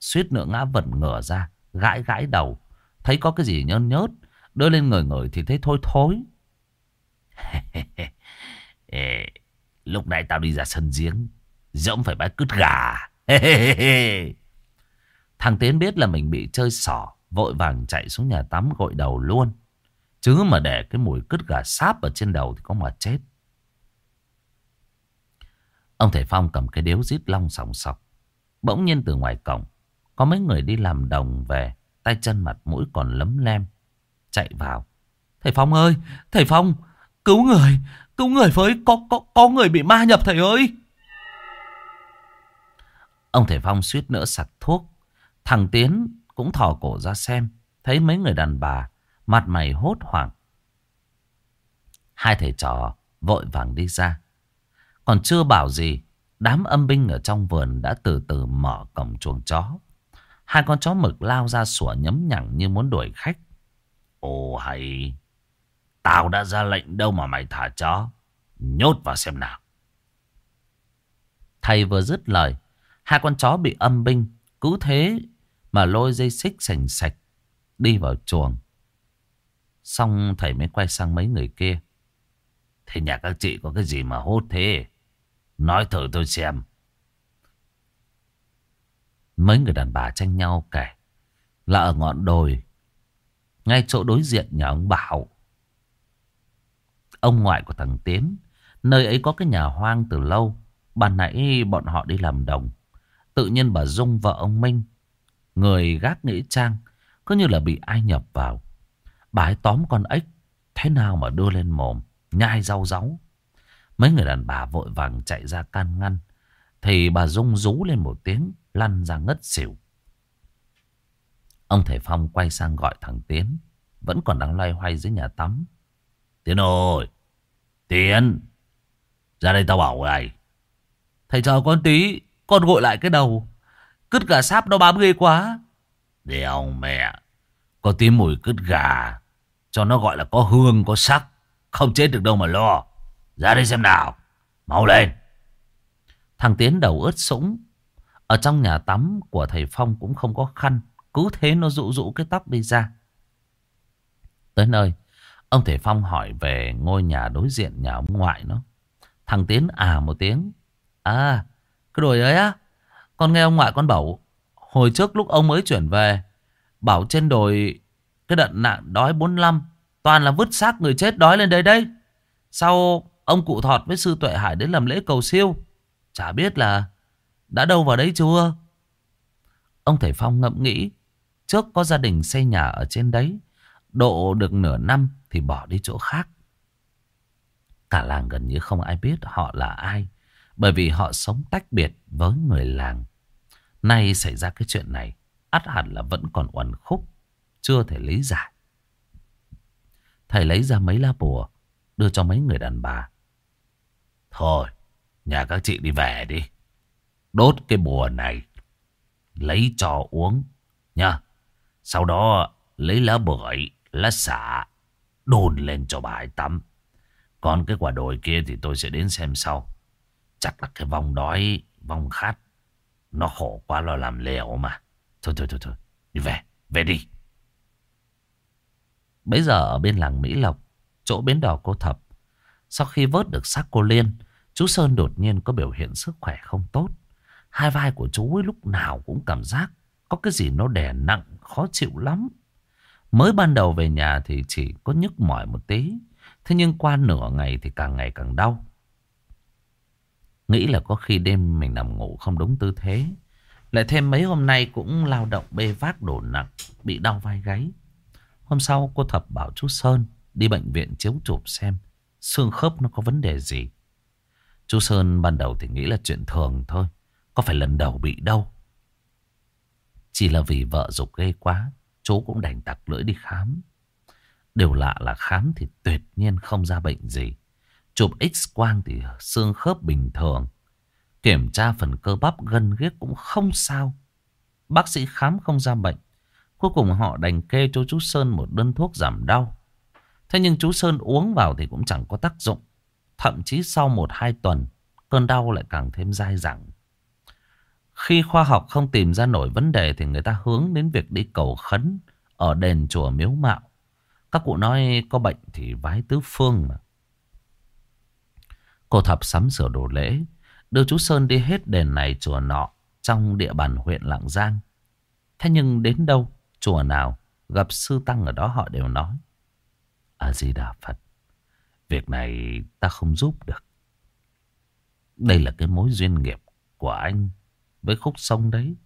suýt nữa ngã vật ngửa ra, gãi gãi đầu. Thấy có cái gì nhơn nhớt, đưa lên người người thì thấy thôi thối. Ê, lúc nãy tao đi ra sân giếng, giống phải bái cứt gà. Thằng Tiến biết là mình bị chơi xỏ, vội vàng chạy xuống nhà tắm gội đầu luôn. Chứ mà để cái mùi cứt gà sáp ở trên đầu thì có mà chết. Ông thầy Phong cầm cái điếu rít long sòng sọc. Bỗng nhiên từ ngoài cổng, có mấy người đi làm đồng về, tay chân mặt mũi còn lấm lem. Chạy vào. Thầy Phong ơi, thầy Phong, cứu người, cứu người với, có, có, có người bị ma nhập thầy ơi. Ông thầy Phong suýt nữa sặc thuốc. Thằng Tiến cũng thò cổ ra xem, thấy mấy người đàn bà Mặt mày hốt hoảng. Hai thầy trò vội vàng đi ra. Còn chưa bảo gì, đám âm binh ở trong vườn đã từ từ mở cổng chuồng chó. Hai con chó mực lao ra sủa nhấm nhẳng như muốn đuổi khách. Ồ hay, tao đã ra lệnh đâu mà mày thả chó. Nhốt vào xem nào. Thầy vừa dứt lời, hai con chó bị âm binh, cứ thế mà lôi dây xích sành sạch đi vào chuồng. Xong thầy mới quay sang mấy người kia. Thế nhà các chị có cái gì mà hốt thế? Nói thử tôi xem. Mấy người đàn bà tranh nhau kể. Là ở ngọn đồi. Ngay chỗ đối diện nhà ông Bảo. Ông ngoại của thằng Tiến. Nơi ấy có cái nhà hoang từ lâu. Ban nãy bọn họ đi làm đồng. Tự nhiên bà Dung vợ ông Minh. Người gác nghĩa trang. Cứ như là bị ai nhập vào. Bà ấy tóm con ếch, Thế nào mà đưa lên mồm, Nhai rau ráu Mấy người đàn bà vội vàng chạy ra can ngăn, Thì bà Dung rú lên một tiếng, Lăn ra ngất xỉu. Ông Thầy Phong quay sang gọi thằng Tiến, Vẫn còn đang loay hoay dưới nhà tắm. Tiến ơi! Tiến! Ra đây tao bảo này Thầy chờ con tí, Con gội lại cái đầu. Cứt gà sáp nó bám ghê quá Đèo mẹ Có tí mùi cứt gà cho nó gọi là có hương, có sắc. Không chết được đâu mà lo. Ra đây xem nào. Mau lên. Thằng Tiến đầu ướt sũng. Ở trong nhà tắm của thầy Phong cũng không có khăn. Cứ thế nó rụ rụ cái tóc đi ra. Tới nơi. Ông thầy Phong hỏi về ngôi nhà đối diện nhà ông ngoại nó. Thằng Tiến à một tiếng. À, cái đồi ấy á. Con nghe ông ngoại con bảo. Hồi trước lúc ông mới chuyển về. Bảo trên đồi cái đợt nạn đói 45. Toàn là vứt xác người chết đói lên đây đấy. Sau, ông cụ thọt với sư tuệ hải đến làm lễ cầu siêu. Chả biết là đã đâu vào đấy chưa. Ông Thể Phong ngẫm nghĩ. Trước có gia đình xây nhà ở trên đấy. Độ được nửa năm thì bỏ đi chỗ khác. Cả làng gần như không ai biết họ là ai. Bởi vì họ sống tách biệt với người làng. Nay xảy ra cái chuyện này. ắt hẳn là vẫn còn uẩn khúc. Chưa thể lý giải. Thầy lấy ra mấy lá bùa. Đưa cho mấy người đàn bà. Thôi. Nhà các chị đi về đi. Đốt cái bùa này. Lấy cho uống. Nha. Sau đó lấy lá bưởi, lá xả. Đồn lên cho bà ấy tắm. Còn cái quả đồi kia thì tôi sẽ đến xem sau. Chắc là cái vòng đói, vòng khát. Nó khổ quá lo làm liều mà. Thôi thôi thôi thôi. Đi về. Về đi. Bây giờ ở bên làng Mỹ Lộc. Chỗ bến đò cô Thập. Sau khi vớt được xác cô Liên. Chú Sơn đột nhiên có biểu hiện sức khỏe không tốt. Hai vai của chú ấy lúc nào cũng cảm giác có cái gì nó đè nặng, khó chịu lắm. Mới ban đầu về nhà thì chỉ có nhức mỏi một tí. Thế nhưng qua nửa ngày thì càng ngày càng đau. Nghĩ là có khi đêm mình nằm ngủ không đúng tư thế. Lại thêm mấy hôm nay cũng lao động bê vác đổ nặng, bị đau vai gáy. Hôm sau cô Thập bảo chú Sơn đi bệnh viện chiếu chụp xem xương khớp nó có vấn đề gì. Chú Sơn ban đầu thì nghĩ là chuyện thường thôi. Có phải lần đầu bị đâu. Chỉ là vì vợ dục ghê quá. Chú cũng đành tặc lưỡi đi khám. Điều lạ là khám thì tuyệt nhiên không ra bệnh gì. Chụp x-quang thì xương khớp bình thường. Kiểm tra phần cơ bắp gân ghét cũng không sao. Bác sĩ khám không ra bệnh. Cuối cùng họ đành kê cho chú Sơn một đơn thuốc giảm đau. Thế nhưng chú Sơn uống vào thì cũng chẳng có tác dụng. Thậm chí sau một hai tuần, cơn đau lại càng thêm dai dẳng. Khi khoa học không tìm ra nổi vấn đề thì người ta hướng đến việc đi cầu khấn ở đền chùa miếu mạo. Các cụ nói có bệnh thì vái tứ phương mà. Cô thập sắm sửa đồ lễ, đưa chú Sơn đi hết đền này chùa nọ trong địa bàn huyện Lạng Giang. Thế nhưng đến đâu, chùa nào, gặp sư tăng ở đó họ đều nói. A-di-đà Phật, việc này ta không giúp được. Đây là cái mối duyên nghiệp của anh với khúc sông đấy.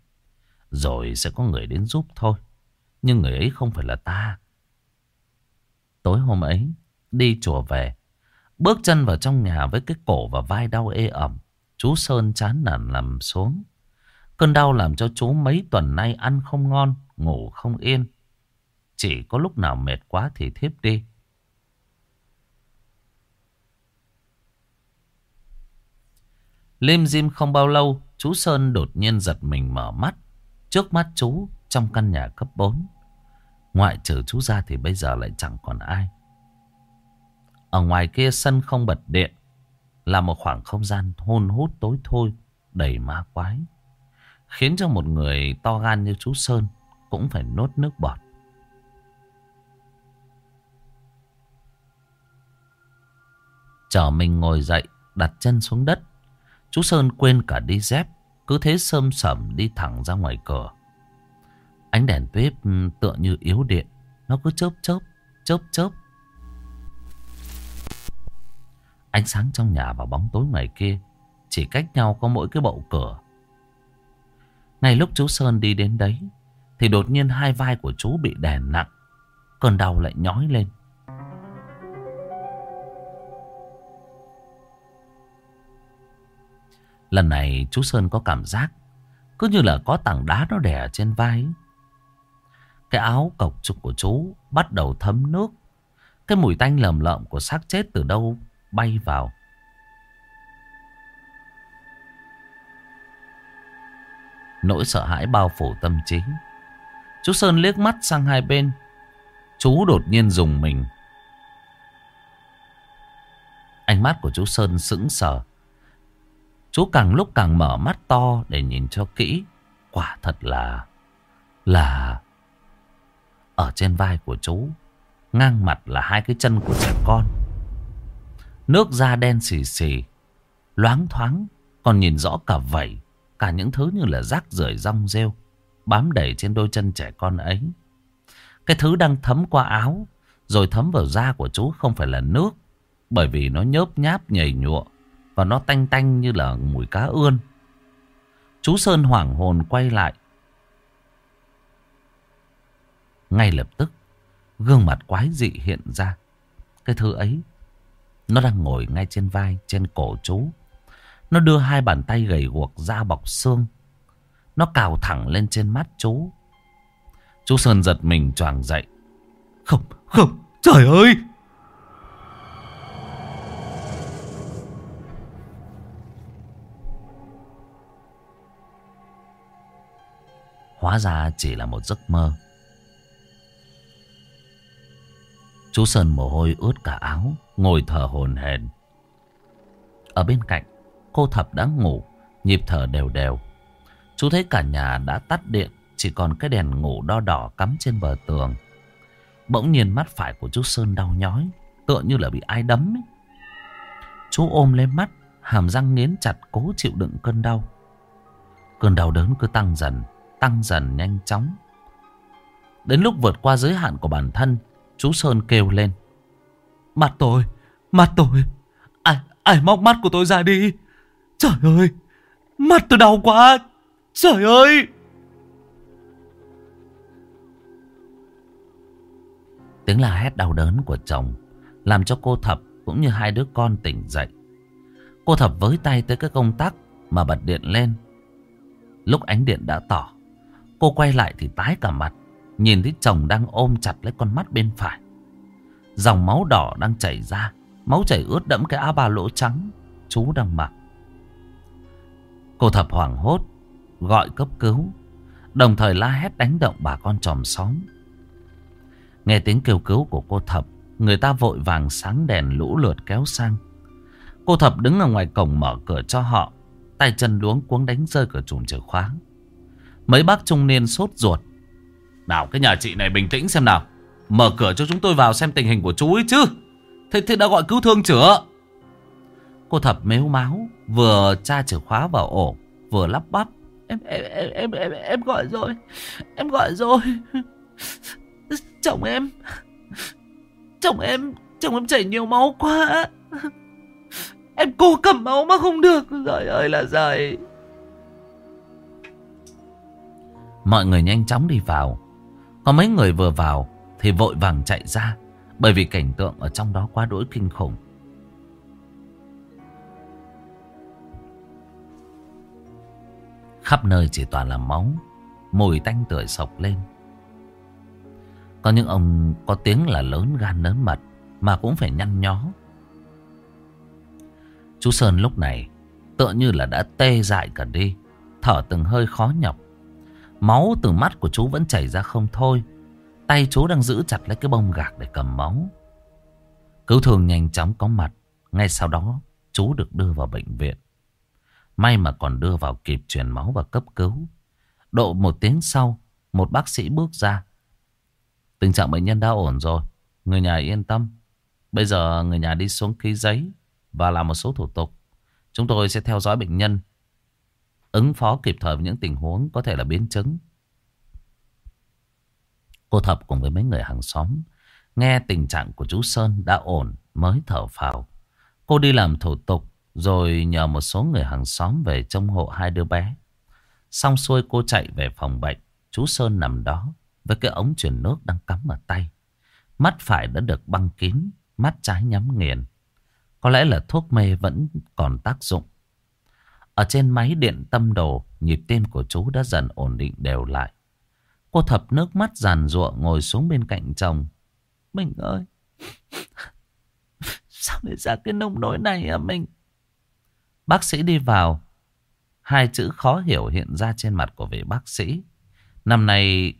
Rồi sẽ có người đến giúp thôi. Nhưng người ấy không phải là ta. Tối hôm ấy, đi chùa về. Bước chân vào trong nhà với cái cổ và vai đau ê ẩm. Chú Sơn chán nản nằm xuống. Cơn đau làm cho chú mấy tuần nay ăn không ngon, ngủ không yên. Chỉ có lúc nào mệt quá thì thiếp đi. Lim dim không bao lâu, chú Sơn đột nhiên giật mình mở mắt. Trước mắt chú trong căn nhà cấp 4. Ngoại trừ chú ra thì bây giờ lại chẳng còn ai. Ở ngoài kia sân không bật điện. Là một khoảng không gian hôn hút tối thôi, đầy ma quái. Khiến cho một người to gan như chú Sơn cũng phải nốt nước bọt. Chờ mình ngồi dậy, đặt chân xuống đất. Chú Sơn quên cả đi dép. Cứ thế sơm sẩm đi thẳng ra ngoài cửa. Ánh đèn tuyếp ừ, tựa như yếu điện. Nó cứ chớp chớp, chớp chớp. Ánh sáng trong nhà và bóng tối ngoài kia chỉ cách nhau có mỗi cái bậu cửa. Ngay lúc chú Sơn đi đến đấy thì đột nhiên hai vai của chú bị đè nặng. Cơn đau lại nhói lên. Lần này chú Sơn có cảm giác cứ như là có tảng đá nó đè trên vai. Cái áo cộc trục của chú bắt đầu thấm nước. Cái mùi tanh lầm lợm của xác chết từ đâu bay vào. Nỗi sợ hãi bao phủ tâm trí. Chú Sơn liếc mắt sang hai bên. Chú đột nhiên dùng mình. Ánh mắt của chú Sơn sững sờ. Chú càng lúc càng mở mắt to để nhìn cho kỹ. Quả thật là... Là... Ở trên vai của chú, Ngang mặt là hai cái chân của trẻ con. Nước da đen xì xì. Loáng thoáng. Còn nhìn rõ cả vảy. Cả những thứ như là rác rưởi rong rêu. Bám đầy trên đôi chân trẻ con ấy. Cái thứ đang thấm qua áo. Rồi thấm vào da của chú không phải là nước. Bởi vì nó nhớp nháp nhầy nhụa. Và nó tanh tanh như là mùi cá ươn. Chú Sơn hoảng hồn quay lại. Ngay lập tức, gương mặt quái dị hiện ra. Cái thứ ấy, nó đang ngồi ngay trên vai, trên cổ chú. Nó đưa hai bàn tay gầy guộc ra bọc xương. Nó cào thẳng lên trên mắt chú. Chú Sơn giật mình choàng dậy. Không, không, trời ơi! Hóa ra chỉ là một giấc mơ. Chú Sơn mồ hôi ướt cả áo, ngồi thở hồn hển. Ở bên cạnh, cô Thập đã ngủ, nhịp thở đều đều. Chú thấy cả nhà đã tắt điện, chỉ còn cái đèn ngủ đo đỏ cắm trên bờ tường. Bỗng nhiên mắt phải của chú Sơn đau nhói, tựa như là bị ai đấm ấy. Chú ôm lên mắt, hàm răng nghiến chặt cố chịu đựng cơn đau. Cơn đau đớn cứ tăng dần, tăng dần nhanh chóng. Đến lúc vượt qua giới hạn của bản thân, chú Sơn kêu lên. Mặt tôi, mặt tôi, ai, ai móc mắt của tôi ra đi. Trời ơi, mặt tôi đau quá, trời ơi. Tiếng la hét đau đớn của chồng làm cho cô Thập cũng như hai đứa con tỉnh dậy. Cô Thập với tay tới cái công tắc mà bật điện lên. Lúc ánh điện đã tỏ, Cô quay lại thì tái cả mặt Nhìn thấy chồng đang ôm chặt lấy con mắt bên phải Dòng máu đỏ đang chảy ra. Máu chảy ướt đẫm cái áo ba lỗ trắng. Chú đang mặc. Cô thập hoảng hốt, Gọi cấp cứu. Đồng thời la hét đánh động bà con tròm xóm. Nghe tiếng kêu cứu của cô thập, Người ta vội vàng sáng đèn lũ lượt kéo sang. Cô thập đứng ở ngoài cổng mở cửa cho họ, Tay chân luống cuống đánh rơi cửa chùm chìa khóa. Mấy bác trung niên sốt ruột. Nào, cái nhà chị này bình tĩnh xem nào. Mở cửa cho chúng tôi vào xem tình hình của chú ấy chứ. Thế, thế đã gọi cứu thương chưa? Cô thập mếu máu. Vừa tra chìa khóa vào ổ. Vừa lắp bắp. Em, em, em, em, em, em gọi rồi. Em gọi rồi. Chồng em. Chồng em. Chồng em chảy nhiều máu quá. Em cố cầm máu mà không được. Trời ơi là trời. Mọi người nhanh chóng đi vào. Có mấy người vừa vào thì vội vàng chạy ra. Bởi vì cảnh tượng ở trong đó quá đỗi kinh khủng. Khắp nơi chỉ toàn là máu. Mùi tanh tưởi sộc lên. Có những ông có tiếng là lớn gan lớn mật. Mà cũng phải nhăn nhó. Chú Sơn lúc này tựa như là đã tê dại cả đi. Thở từng hơi khó nhọc. Máu từ mắt của chú vẫn chảy ra không thôi. Tay chú đang giữ chặt lấy cái bông gạc để cầm máu. Cứu thường nhanh chóng có mặt. Ngay sau đó chú được đưa vào bệnh viện. May mà còn đưa vào kịp truyền máu và cấp cứu. Độ một tiếng sau, một bác sĩ bước ra. Tình trạng bệnh nhân đã ổn rồi. Người nhà yên tâm. Bây giờ người nhà đi xuống ký giấy và làm một số thủ tục. Chúng tôi sẽ theo dõi bệnh nhân ứng phó kịp thời với những tình huống có thể là biến chứng. Cô Thập cùng với mấy người hàng xóm nghe tình trạng của chú Sơn đã ổn mới thở phào. Cô đi làm thủ tục rồi nhờ một số người hàng xóm về trông hộ hai đứa bé. Xong xuôi cô chạy về phòng bệnh. Chú Sơn nằm đó với cái ống truyền nước đang cắm ở tay. Mắt phải đã được băng kín, mắt trái nhắm nghiền. Có lẽ là thuốc mê vẫn còn tác dụng. Ở trên máy điện tâm đồ, nhịp tim của chú đã dần ổn định đều lại. Cô thập nước mắt giàn ruộng ngồi xuống bên cạnh chồng. Mình ơi, sao lại ra cái nông nỗi này à mình? Bác sĩ đi vào. Hai chữ khó hiểu hiện ra trên mặt của vị bác sĩ. Năm nay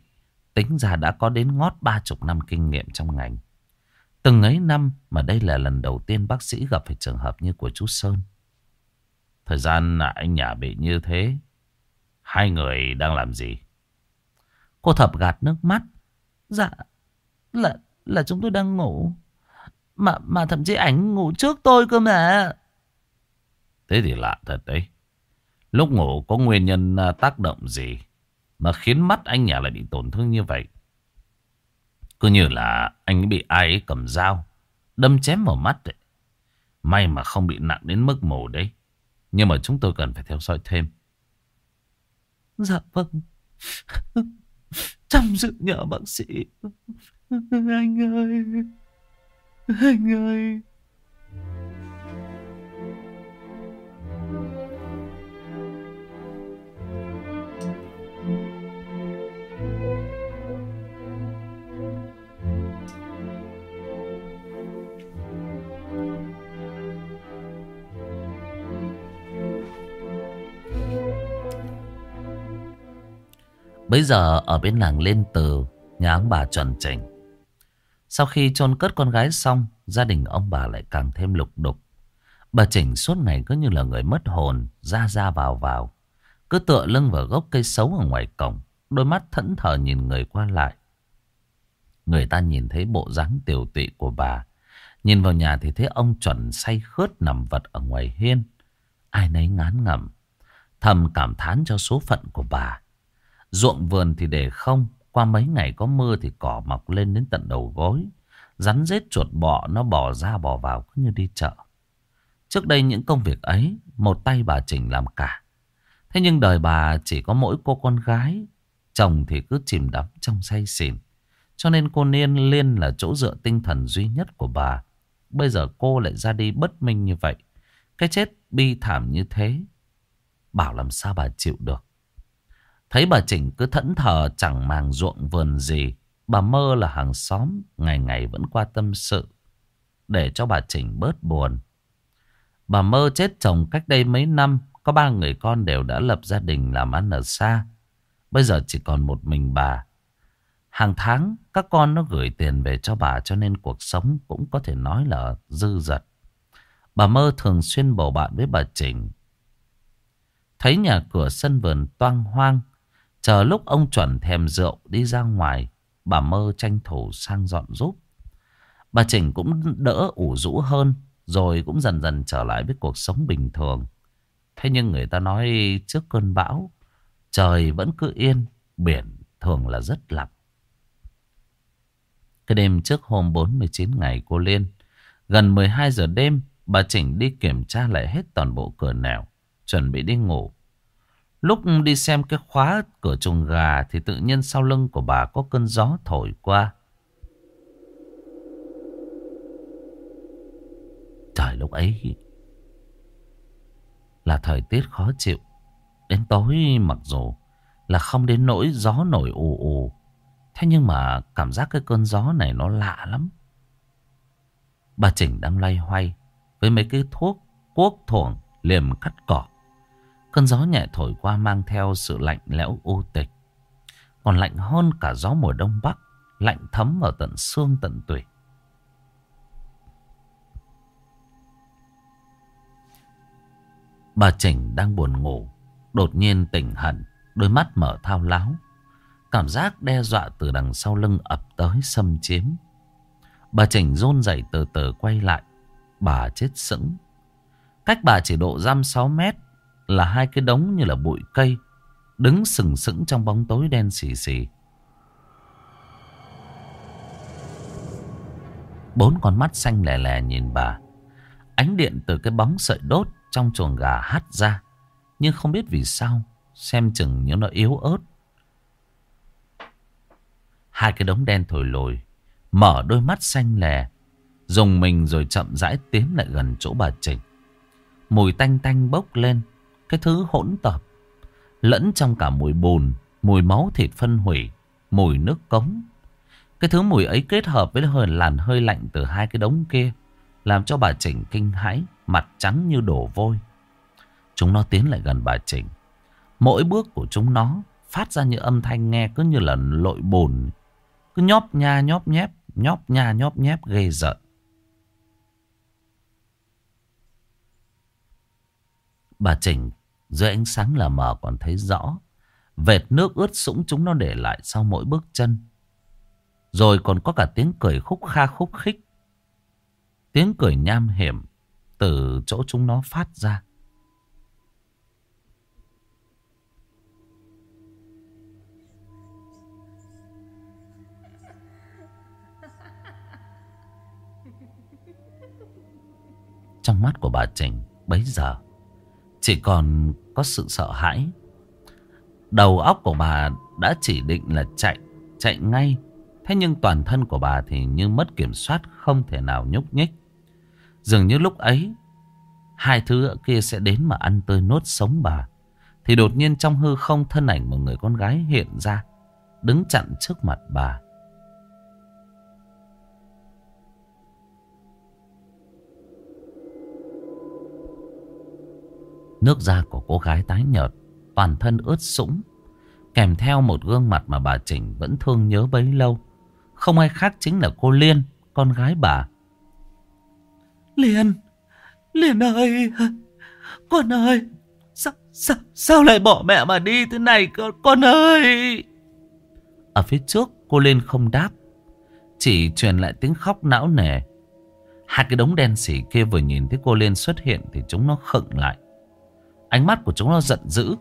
tính ra đã có đến ngót ba chục năm kinh nghiệm trong ngành. Từng ấy năm mà đây là lần đầu tiên bác sĩ gặp phải trường hợp như của chú Sơn. Thời gian anh nhà bị như thế Hai người đang làm gì Cô thập gạt nước mắt Dạ Là là chúng tôi đang ngủ. Mà mà thậm chí ảnh ngủ trước tôi cơ mà. Thế thì lạ thật đấy. Lúc ngủ có nguyên nhân à, tác động gì mà khiến mắt anh nhà lại bị tổn thương như vậy? Cứ như là anh bị ai ấy cầm dao đâm chém vào mắt đấy. May mà không bị nặng đến mức mù đấy. Nhưng mà chúng tôi cần phải theo dõi thêm. Dạ vâng. Chăm sự nhờ bác sĩ. Anh ơi. Anh ơi. Bây giờ ở bên làng lên từ, Nhà ông bà chuẩn chỉnh Sau khi chôn cất con gái xong, Gia đình ông bà lại càng thêm lục đục. Bà Chỉnh suốt ngày cứ như là người mất hồn, Ra ra vào vào. Cứ tựa lưng vào gốc cây xấu ở ngoài cổng, Đôi mắt thẫn thờ nhìn người qua lại. Người ta nhìn thấy bộ dáng tiểu tụy của bà. Nhìn vào nhà thì thấy ông chuẩn say khướt nằm vật ở ngoài hiên. Ai nấy ngán ngẩm, Thầm cảm thán cho số phận của bà. Ruộng vườn thì để không, Qua mấy ngày có mưa thì cỏ mọc lên đến tận đầu gối. Rắn rết chuột bọ, nó bò ra bò vào cứ như đi chợ. Trước đây những công việc ấy, Một tay bà Trình làm cả. Thế nhưng đời bà chỉ có mỗi cô con gái, Chồng thì cứ chìm đắm trong say xỉn. Cho nên cô Niên Liên là chỗ dựa tinh thần duy nhất của bà. Bây giờ cô lại ra đi bất minh như vậy. Cái chết bi thảm như thế, Bảo làm sao bà chịu được? Thấy bà Chỉnh cứ thẫn thờ chẳng màng ruộng vườn gì. Bà mơ là hàng xóm ngày ngày vẫn qua tâm sự. Để cho bà Chỉnh bớt buồn. Bà mơ chết chồng cách đây mấy năm. Có ba người con đều đã lập gia đình làm ăn ở xa. Bây giờ chỉ còn một mình bà. Hàng tháng, các con nó gửi tiền về cho bà cho nên cuộc sống cũng có thể nói là dư dật. Bà mơ thường xuyên bầu bạn với bà Chỉnh. Thấy nhà cửa sân vườn toang hoang. Chờ lúc ông chuẩn thèm rượu đi ra ngoài, bà mơ tranh thủ sang dọn giúp. Bà Chỉnh cũng đỡ ủ rũ hơn, rồi cũng dần dần trở lại với cuộc sống bình thường. Thế nhưng người ta nói trước cơn bão, trời vẫn cứ yên, biển thường là rất lặng. Cái đêm trước hôm 49 ngày cô Liên, gần 12 giờ đêm, bà Chỉnh đi kiểm tra lại hết toàn bộ cửa nẻo, chuẩn bị đi ngủ. Lúc đi xem cái khóa cửa chuồng gà thì tự nhiên sau lưng của bà có cơn gió thổi qua. Trời, lúc ấy là thời tiết khó chịu. Đến tối mặc dù là không đến nỗi gió nổi ù ù. Thế nhưng mà cảm giác cái cơn gió này nó lạ lắm. Bà Chỉnh đang loay hoay với mấy cái thuốc, cuốc thuồng liềm cắt cỏ. Cơn gió nhẹ thổi qua mang theo sự lạnh lẽo u tịch. Còn lạnh hơn cả gió mùa đông bắc. Lạnh thấm vào tận xương tận tủy. Bà Chỉnh đang buồn ngủ. Đột nhiên tỉnh hẳn. Đôi mắt mở thao láo. Cảm giác đe dọa từ đằng sau lưng ập tới xâm chiếm. Bà Chỉnh rôn dậy từ từ quay lại. Bà chết sững. Cách bà chỉ độ giam 6 mét là hai cái đống như là bụi cây đứng sừng sững trong bóng tối đen xì xì. Bốn con mắt xanh lè lè nhìn bà. Ánh điện từ cái bóng sợi đốt trong chuồng gà hắt ra. Nhưng không biết vì sao, xem chừng như nó yếu ớt. Hai cái đống đen thổi lồi, mở đôi mắt xanh lè, dùng mình rồi chậm rãi tiến lại gần chỗ bà Trịnh. Mùi tanh tanh bốc lên, cái thứ hỗn tạp, Lẫn trong cả mùi bùn, Mùi máu thịt phân hủy, Mùi nước cống. Cái thứ mùi ấy kết hợp với hơi làn hơi lạnh từ hai cái đống kia, Làm cho bà Chỉnh kinh hãi, Mặt trắng như đổ vôi. Chúng nó tiến lại gần bà Chỉnh. Mỗi bước của chúng nó Phát ra những âm thanh nghe cứ như là lội bùn, Cứ nhóp nha, nhóp nhép, Nhóp nha, nhóp nhép ghê giận Bà Chỉnh dưới ánh sáng là mờ còn thấy rõ, Vệt nước ướt sũng chúng nó để lại sau mỗi bước chân Rồi còn có cả tiếng cười khúc kha khúc khích. Tiếng cười nham hiểm từ chỗ chúng nó phát ra. Trong mắt của bà Trình, bấy giờ chỉ còn có sự sợ hãi. Đầu óc của bà đã chỉ định là chạy, chạy ngay. Thế nhưng toàn thân của bà thì như mất kiểm soát không thể nào nhúc nhích. Dường như lúc ấy hai thứ kia sẽ đến mà ăn tươi nốt sống bà. Thì đột nhiên trong hư không thân ảnh một người con gái hiện ra, đứng chặn trước mặt bà. Nước da của cô gái tái nhợt, toàn thân ướt sũng, kèm theo một gương mặt mà bà Trình vẫn thương nhớ bấy lâu. Không ai khác chính là cô Liên, con gái bà. Liên, Liên ơi, con ơi, sao, sao, sao lại bỏ mẹ mà đi thế này con, con ơi. Ở phía trước cô Liên không đáp, chỉ truyền lại tiếng khóc não nề. Hai cái đống đen xỉ kia vừa nhìn thấy cô Liên xuất hiện thì chúng nó khựng lại. Ánh mắt của chúng nó giận dữ.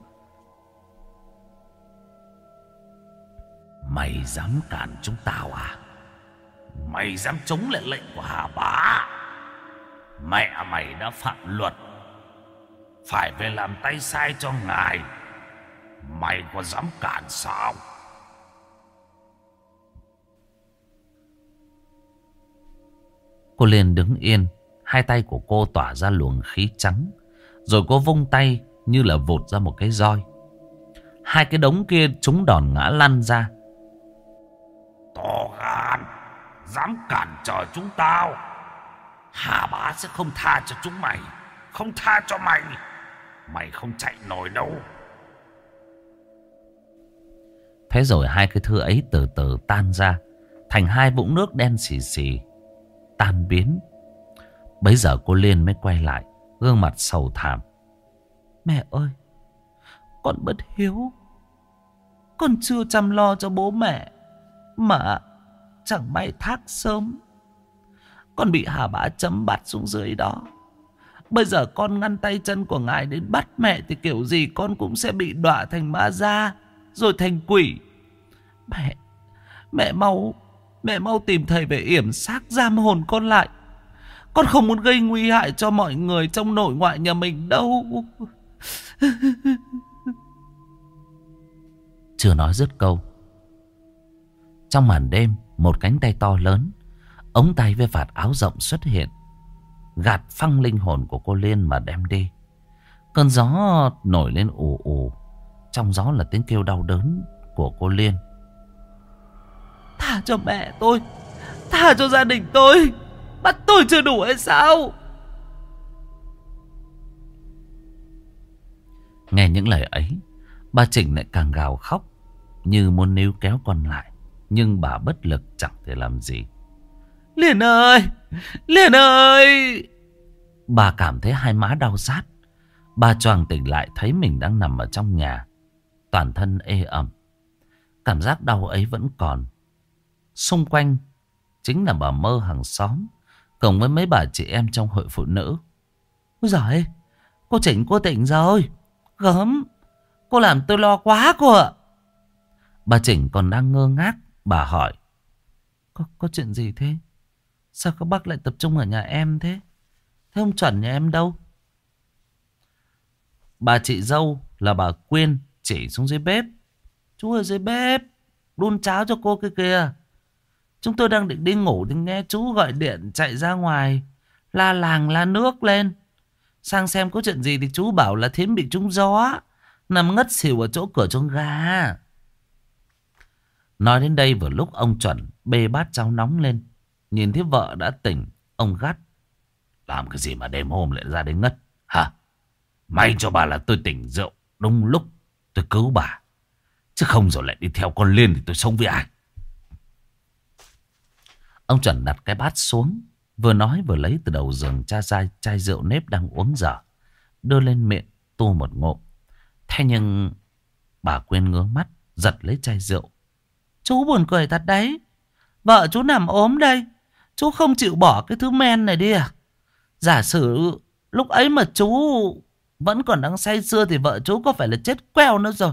Mày dám cản chúng tao à? Mày dám chống lại lệnh của Hà Bá? Mẹ mày đã phạm luật. Phải về làm tay sai cho ngài. Mày có dám cản sao? Cô liền đứng yên. Hai tay của cô tỏa ra luồng khí trắng. Rồi cô vung tay như là vụt ra một cái roi. Hai cái đống kia chúng đòn ngã lăn ra. To gan, dám cản trở chúng tao. Hà bá sẽ không tha cho chúng mày. Không tha cho mày. Mày không chạy nổi đâu. Thế rồi hai cái thư ấy từ từ tan ra. Thành hai vũng nước đen xì xì. Tan biến. Bấy giờ cô Liên mới quay lại. Gương mặt sầu thảm. Mẹ ơi, Con bất hiếu. Con chưa chăm lo cho bố mẹ, Mà Chẳng may thác sớm. Con bị hà bá chấm bắt xuống dưới đó. Bây giờ con ngăn tay chân của ngài đến bắt mẹ Thì kiểu gì con cũng sẽ bị đọa thành ma da, Rồi thành quỷ. Mẹ Mẹ mau Mẹ mau tìm thầy về yểm xác giam hồn con lại con không muốn gây nguy hại cho mọi người trong nội ngoại nhà mình đâu. Chưa nói dứt câu. Trong màn đêm, một cánh tay to lớn, ống tay với vạt áo rộng xuất hiện. Gạt phăng linh hồn của cô Liên mà đem đi. Cơn gió nổi lên ù ù. Trong gió là tiếng kêu đau đớn của cô Liên. Thả cho mẹ tôi. Thả cho gia đình tôi. Bắt tôi chưa đủ hay sao? Nghe những lời ấy Bà Chỉnh lại càng gào khóc Như muốn níu kéo con lại Nhưng bà bất lực chẳng thể làm gì. Liền ơi! Liền ơi! Bà cảm thấy hai má đau rát. Bà choàng tỉnh lại thấy mình đang nằm ở trong nhà Toàn thân ê ẩm. Cảm giác đau ấy vẫn còn. Xung quanh Chính là bà mơ hàng xóm Cùng với mấy bà chị em trong hội phụ nữ. Úi giời Cô chỉnh cô tỉnh rồi. Gớm Cô làm tôi lo quá cô ạ. Bà Chỉnh còn đang ngơ ngác Bà hỏi. Có, có chuyện gì thế? Sao các bác lại tập trung ở nhà em thế? Thế ông chuẩn nhà em đâu? Bà chị dâu là bà Quyên Chỉ xuống dưới bếp. Chú ở dưới bếp Đun cháo cho cô kia kìa. Chúng tôi đang định đi ngủ thì nghe chú gọi điện chạy ra ngoài. La làng, la nước lên. Sang xem có chuyện gì thì chú bảo là thím bị trúng gió. Nằm ngất xỉu ở chỗ cửa trong gà. Nói đến đây vừa lúc ông chuẩn bê bát cháo nóng lên. Nhìn thấy vợ đã tỉnh. Ông gắt. Làm cái gì mà đêm hôm lại ra đến ngất. Hả? May cho bà là tôi tỉnh rượu. Đúng lúc, tôi cứu bà. Chứ không rồi lại đi theo con Liên thì tôi sống với ai. Ông Chuẩn đặt cái bát xuống. Vừa nói vừa lấy từ đầu giường cha dai, chai rượu nếp đang uống dở. Đưa lên miệng, tu một ngụm. Thế nhưng, bà quên ngứa mắt. Giật lấy chai rượu. Chú buồn cười thật đấy. Vợ chú nằm ốm đây. Chú không chịu bỏ cái thứ men này đi à? Giả sử lúc ấy mà chú vẫn còn đang say sưa thì vợ chú có phải là chết queo nữa rồi.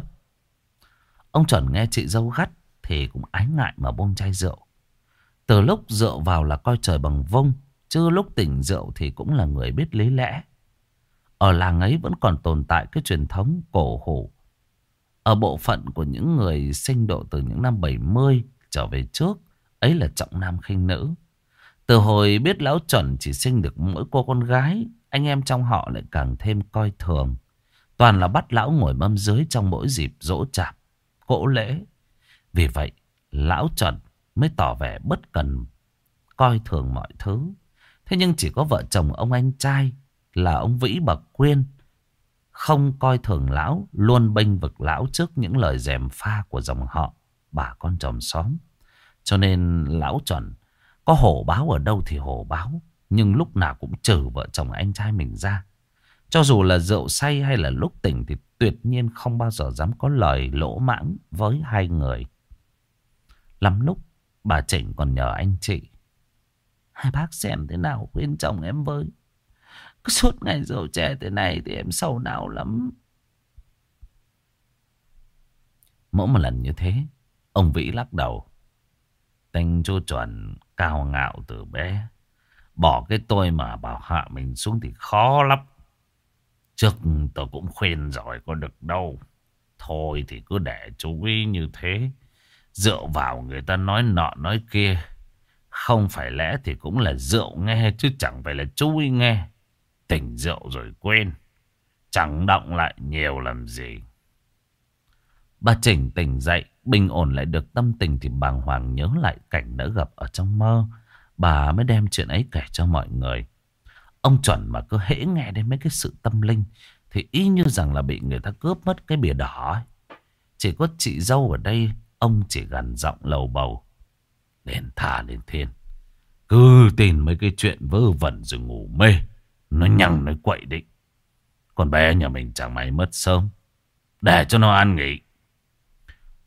Ông chuẩn nghe chị dâu gắt thì cũng ái ngại mà buông chai rượu. Từ lúc rượu vào là coi trời bằng vông, chứ lúc tỉnh rượu thì cũng là người biết lý lẽ. Ở làng ấy vẫn còn tồn tại cái truyền thống cổ hủ. Ở bộ phận của những người sinh độ từ những năm 70 trở về trước, ấy là trọng nam khinh nữ. Từ hồi biết lão chuẩn chỉ sinh được mỗi cô con gái, anh em trong họ lại càng thêm coi thường. Toàn là bắt lão ngồi mâm dưới trong mỗi dịp dỗ chạp, cỗ lễ. Vì vậy, lão chuẩn mới tỏ vẻ bất cần, coi thường mọi thứ. Thế nhưng chỉ có vợ chồng ông anh trai là ông Vĩ Bậc Quyên không coi thường lão, luôn bênh vực lão trước những lời dèm pha của dòng họ, bà con chồng xóm. Cho nên lão chuẩn có hổ báo ở đâu thì hổ báo, nhưng lúc nào cũng trừ vợ chồng anh trai mình ra. Cho dù là rượu say hay là lúc tỉnh thì tuyệt nhiên không bao giờ dám có lời lỗ mãng với hai người. Lắm lúc bà Chỉnh còn nhờ anh chị. Hai bác xem thế nào khuyên chồng em với. Cứ suốt ngày rượu chè thế này thì em sầu não lắm. Mỗi một lần như thế, ông Vĩ lắc đầu. tinh chú chuẩn cao ngạo từ bé. Bỏ cái tôi mà bảo hạ mình xuống thì khó lắm. Trước tôi cũng khuyên rồi có được đâu. Thôi thì cứ để chú ý như thế. Rượu vào người ta nói nọ nói kia. Không phải lẽ thì cũng là rượu nghe chứ chẳng phải là chui nghe. Tỉnh rượu rồi quên. Chẳng động lại nhiều làm gì. Bà Chỉnh tỉnh dậy, bình ổn lại được tâm tình thì bàng hoàng nhớ lại cảnh đã gặp ở trong mơ. Bà mới đem chuyện ấy kể cho mọi người. Ông chuẩn mà cứ hễ nghe đến mấy cái sự tâm linh thì y như rằng là bị người ta cướp mất cái bìa đỏ ấy. Chỉ có chị dâu ở đây, ông chỉ gần giọng lầu bầu. Lên thà lên thiên. Cứ tin mấy cái chuyện vơ vẩn rồi ngủ mê. Nó nhằng nó quậy định. Con bé nhà mình chẳng may mất sớm. Để cho nó ăn nghỉ.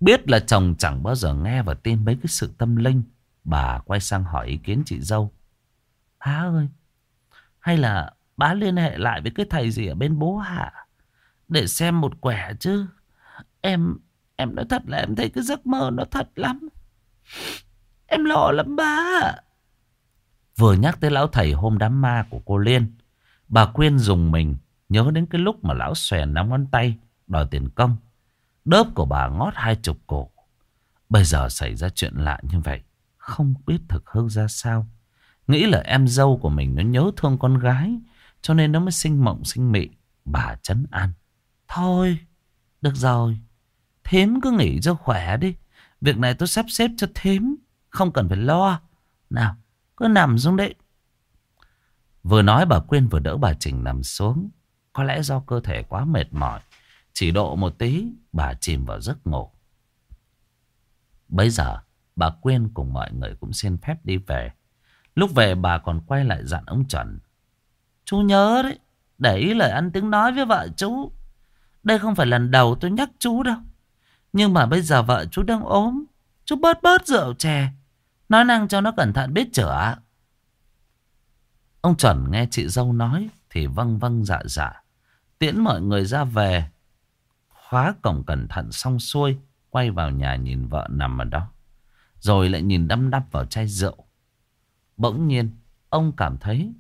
Biết là chồng chẳng bao giờ nghe và tin mấy cái sự tâm linh. Bà quay sang hỏi ý kiến chị dâu. Bá ơi, hay là bá liên hệ lại với cái thầy gì ở bên bố hạ. Để xem một quẻ chứ. Em, em nói thật là em thấy cái giấc mơ nó thật lắm. Em lo lắm ba. Vừa nhắc tới lão thầy hôm đám ma của cô Liên. Bà Quyên dùng mình nhớ đến cái lúc mà lão xòe nắm ngón tay đòi tiền công. Đớp của bà ngót hai chục cổ. Bây giờ xảy ra chuyện lạ như vậy. Không biết thực hư ra sao. Nghĩ là em dâu của mình nó nhớ thương con gái. Cho nên nó mới sinh mộng sinh mị. Bà chấn an. Thôi, được rồi. Thím cứ nghỉ cho khỏe đi. Việc này tôi sắp xếp cho thím. Không cần phải lo. Nào, cứ nằm xuống đấy. Vừa nói bà Quyên vừa đỡ bà Trình nằm xuống. Có lẽ do cơ thể quá mệt mỏi. Chỉ độ một tí, bà chìm vào giấc ngủ. Bây giờ, bà Quyên cùng mọi người cũng xin phép đi về. Lúc về bà còn quay lại dặn ông Trần. Chú nhớ đấy, để ý lời ăn tiếng nói với vợ chú. Đây không phải lần đầu tôi nhắc chú đâu. Nhưng mà bây giờ vợ chú đang ốm. Chú bớt bớt rượu chè. Nói năng cho nó cẩn thận biết chữa. Ông Trần nghe chị dâu nói thì văng văng dạ dạ. Tiễn mọi người ra về. Khóa cổng cẩn thận xong xuôi. Quay vào nhà nhìn vợ nằm ở đó. Rồi lại nhìn đăm đăm vào chai rượu. Bỗng nhiên, ông cảm thấy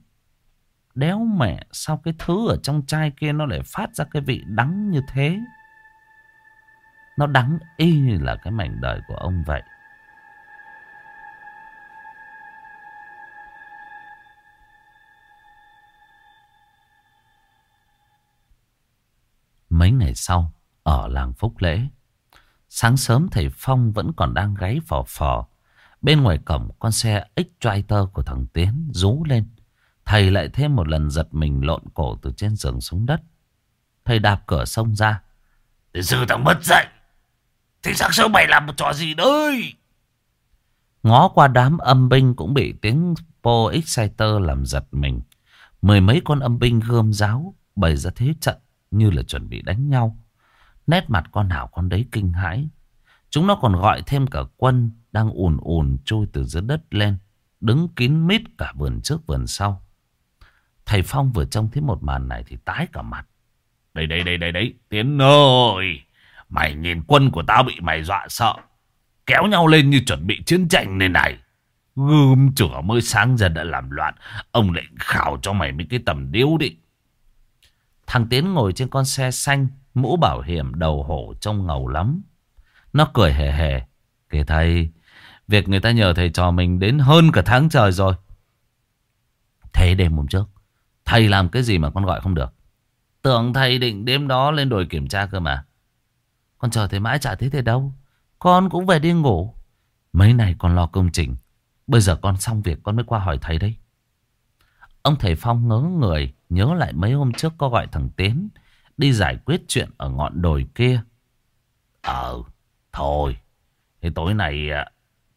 đéo mẹ sao cái thứ ở trong chai kia nó lại phát ra cái vị đắng như thế. Nó đắng y như là cái mảnh đời của ông vậy. Mấy ngày sau, ở làng Phúc Lễ, sáng sớm thầy Phong vẫn còn đang gáy phò phò. Bên ngoài cổng, con xe X-Triter của thằng Tiến rú lên. Thầy lại thêm một lần giật mình lộn cổ từ trên giường xuống đất. Thầy đạp cửa sông ra. Từ sư thằng mất dậy. Thì sáng sớm mày làm một trò gì đấy? Ngó qua đám âm binh cũng bị tiếng Po Exciter làm giật mình. Mười mấy con âm binh gươm giáo bày ra thế trận như là chuẩn bị đánh nhau. Nét mặt con nào con đấy kinh hãi. Chúng nó còn gọi thêm cả quân đang ùn ùn trôi từ dưới đất lên. Đứng kín mít cả vườn trước vườn sau. Thầy Phong vừa trông thấy một màn này thì tái cả mặt. Đây đây đây đây đấy, Tiến ơi. Mày nhìn quân của tao bị mày dọa sợ. Kéo nhau lên như chuẩn bị chiến tranh này này. Gươm chửa mới sáng giờ đã làm loạn. Ông lại khảo cho mày mấy cái tầm điếu đi. Thằng Tiến ngồi trên con xe xanh, mũ bảo hiểm đầu hổ trông ngầu lắm. Nó cười hề hề. kể thầy, việc người ta nhờ thầy trò mình đến hơn cả tháng trời rồi. Thế đêm hôm trước, thầy làm cái gì mà con gọi không được? Tưởng thầy định đêm đó lên đồi kiểm tra cơ mà. Con chờ thế mãi chả thấy thế đâu. Con cũng về đi ngủ. Mấy này con lo công trình. Bây giờ con xong việc con mới qua hỏi thầy đấy. Ông thầy Phong ngớ người nhớ lại mấy hôm trước có gọi thằng Tiến đi giải quyết chuyện ở ngọn đồi kia. Ờ, thôi. Thế tối nay à,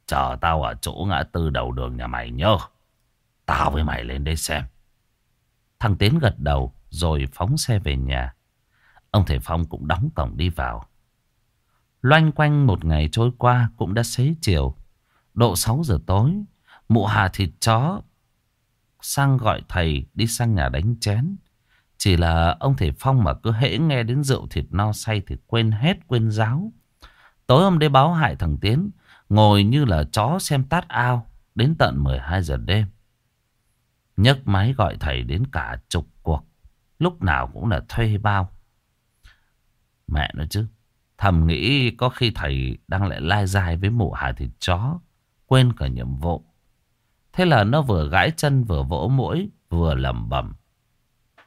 chờ tao ở chỗ ngã tư đầu đường nhà mày nhớ. Tao với mày lên đây xem. Thằng Tiến gật đầu rồi phóng xe về nhà. Ông thầy Phong cũng đóng cổng đi vào. Loanh quanh một ngày trôi qua cũng đã xế chiều. Độ 6 giờ tối, mụ hà thịt chó sang gọi thầy đi sang nhà đánh chén. Chỉ là ông thầy Phong mà cứ hễ nghe đến rượu thịt no say thì quên hết quên giáo. Tối hôm đấy báo hại thằng Tiến, ngồi như là chó xem tát ao đến tận 12 giờ đêm. nhấc máy gọi thầy đến cả chục cuộc, lúc nào cũng là thuê bao. Mẹ nói chứ, thầm nghĩ có khi thầy đang lại lai dài với mụ hải thịt chó, quên cả nhiệm vụ. Thế là nó vừa gãi chân vừa vỗ mũi vừa lầm bầm.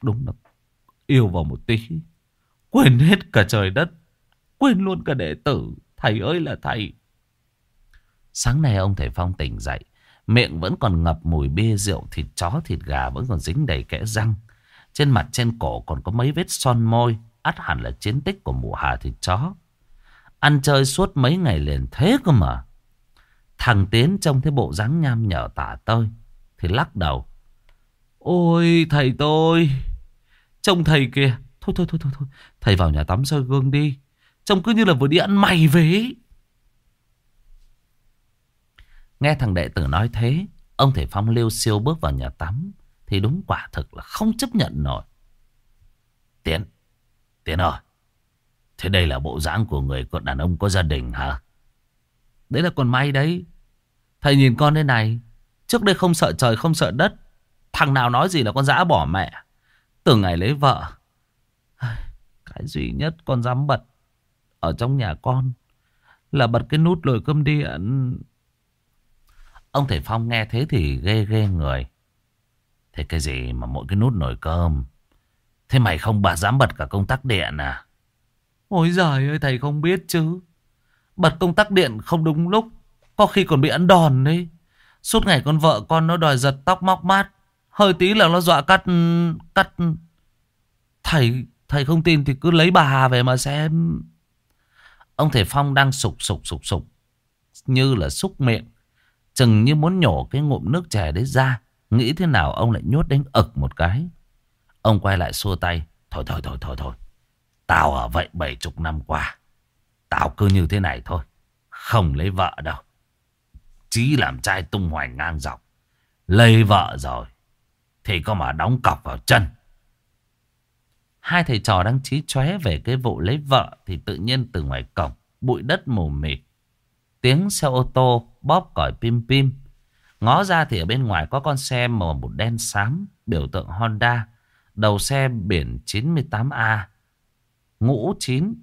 Đúng là yêu vào một tí. Quên hết cả trời đất. Quên luôn cả đệ tử. Thầy ơi là thầy. Sáng nay ông thầy Phong tỉnh dậy. Miệng vẫn còn ngập mùi bia rượu thịt chó thịt gà vẫn còn dính đầy kẽ răng. Trên mặt trên cổ còn có mấy vết son môi. ắt hẳn là chiến tích của mụ hà thịt chó. Ăn chơi suốt mấy ngày liền thế cơ mà. Thằng Tiến trông thấy bộ dáng nham nhở tả tơi. Thì lắc đầu. Ôi, thầy tôi. Trông thầy kìa. Thôi thôi thôi thôi. thôi. Thầy vào nhà tắm soi gương đi. Trông cứ như là vừa đi ăn mày về. Nghe thằng đệ tử nói thế. Ông thầy Phong liêu siêu bước vào nhà tắm. Thì đúng quả thực là không chấp nhận nổi. Tiến. Tiến ơi. Thế đây là bộ dáng của người con đàn ông có gia đình hả? Đấy là còn may đấy. Thầy nhìn con thế này. Trước đây không sợ trời, không sợ đất. Thằng nào nói gì là con dã bỏ mẹ. Từ ngày lấy vợ. Cái duy nhất con dám bật. Ở trong nhà con. Là bật cái nút lồi cơm điện. Ông thầy Phong nghe thế thì ghê ghê người. Thế cái gì mà mỗi cái nút nồi cơm. Thế mày không bà dám bật cả công tắc điện à? Ôi giời ơi, thầy không biết chứ. Bật công tắc điện không đúng lúc. Có khi còn bị ăn đòn đấy. Suốt ngày con vợ con nó đòi giật tóc móc mát. Hơi tí là nó dọa cắt... cắt... Thầy... Thầy không tin thì cứ lấy bà Hà về mà xem. Ông thầy Phong đang sục sục sục sục. Như là xúc miệng. Chừng như muốn nhổ cái ngụm nước chè đấy ra. Nghĩ thế nào ông lại nhốt đến ực một cái. Ông quay lại xua tay. Thôi thôi thôi thôi thôi. Tao ở vậy bảy chục năm qua. Tao cứ như thế này thôi. Không lấy vợ đâu. Chí làm trai tung hoành ngang dọc. Lấy vợ rồi. Thì có mà đóng cọc vào chân. Hai thầy trò đang trí chóe về cái vụ lấy vợ. Thì tự nhiên từ ngoài cổng. Bụi đất mù mịt. Tiếng xe ô tô bóp còi pim pim. Ngó ra thì ở bên ngoài có con xe màu một đen xám. Biểu tượng Honda. Đầu xe biển 98A. Ngũ chín,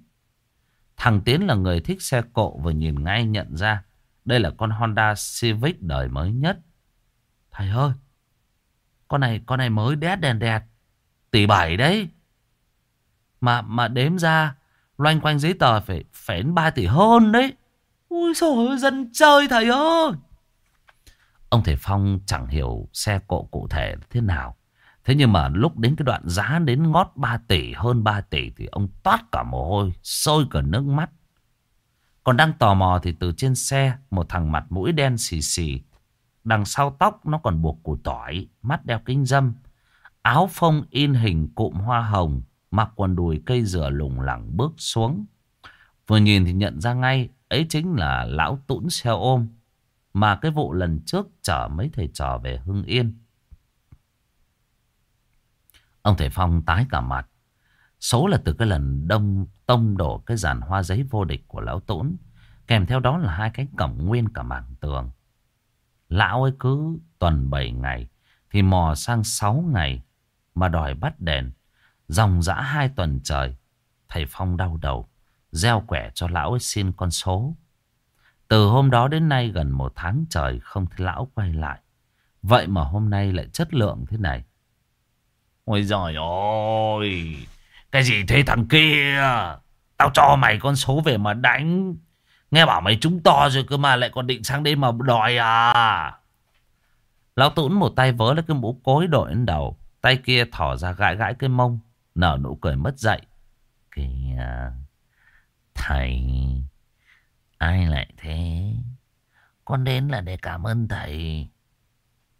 Thằng Tiến là người thích xe cộ và nhìn ngay nhận ra đây là con Honda Civic đời mới nhất. Thầy ơi, con này con này mới đét đèn đẹp, tỷ bảy đấy. Mà mà đếm ra loanh quanh giấy tờ phải phải đến 3 tỷ hơn đấy. Ui trời ơi, dân chơi thầy ơi. Ông thầy Phong chẳng hiểu xe cộ cụ thể thế nào. Thế nhưng mà lúc đến cái đoạn giá đến ngót 3 tỷ hơn 3 tỷ thì ông toát cả mồ hôi, sôi cả nước mắt. Còn đang tò mò thì từ trên xe một thằng mặt mũi đen xì xì. Đằng sau tóc nó còn buộc củ tỏi, mắt đeo kính dâm. Áo phông in hình cụm hoa hồng, mặc quần đùi cây dừa lủng lẳng bước xuống. Vừa nhìn thì nhận ra ngay, ấy chính là lão tũn xe ôm, mà cái vụ lần trước chở mấy thầy trò về Hưng Yên. Ông Thầy Phong tái cả mặt. Số là từ cái lần đông, tông đổ cái giàn hoa giấy vô địch của lão Tốn. Kèm theo đó là hai cái cổng nguyên cả mảng tường. Lão ấy cứ tuần 7 ngày thì mò sang 6 ngày mà đòi bắt đèn. Dòng dã hai tuần trời. Thầy Phong đau đầu. Gieo quẻ cho lão ấy xin con số. Từ hôm đó đến nay gần một tháng trời không thấy lão quay lại. Vậy mà hôm nay lại chất lượng thế này. Ôi giời ơi. Cái gì thế thằng kia? Tao cho mày con số về mà đánh. Nghe bảo mày trúng to rồi cơ mà, lại còn định sang đây mà đòi à. Lão tũn một tay vớ lấy cái mũ cối đội lên đầu. Tay kia thỏ ra gãi gãi cái mông. Nở nụ cười mất dậy. Kìa. Thầy. Ai lại thế? Con đến là để cảm ơn thầy.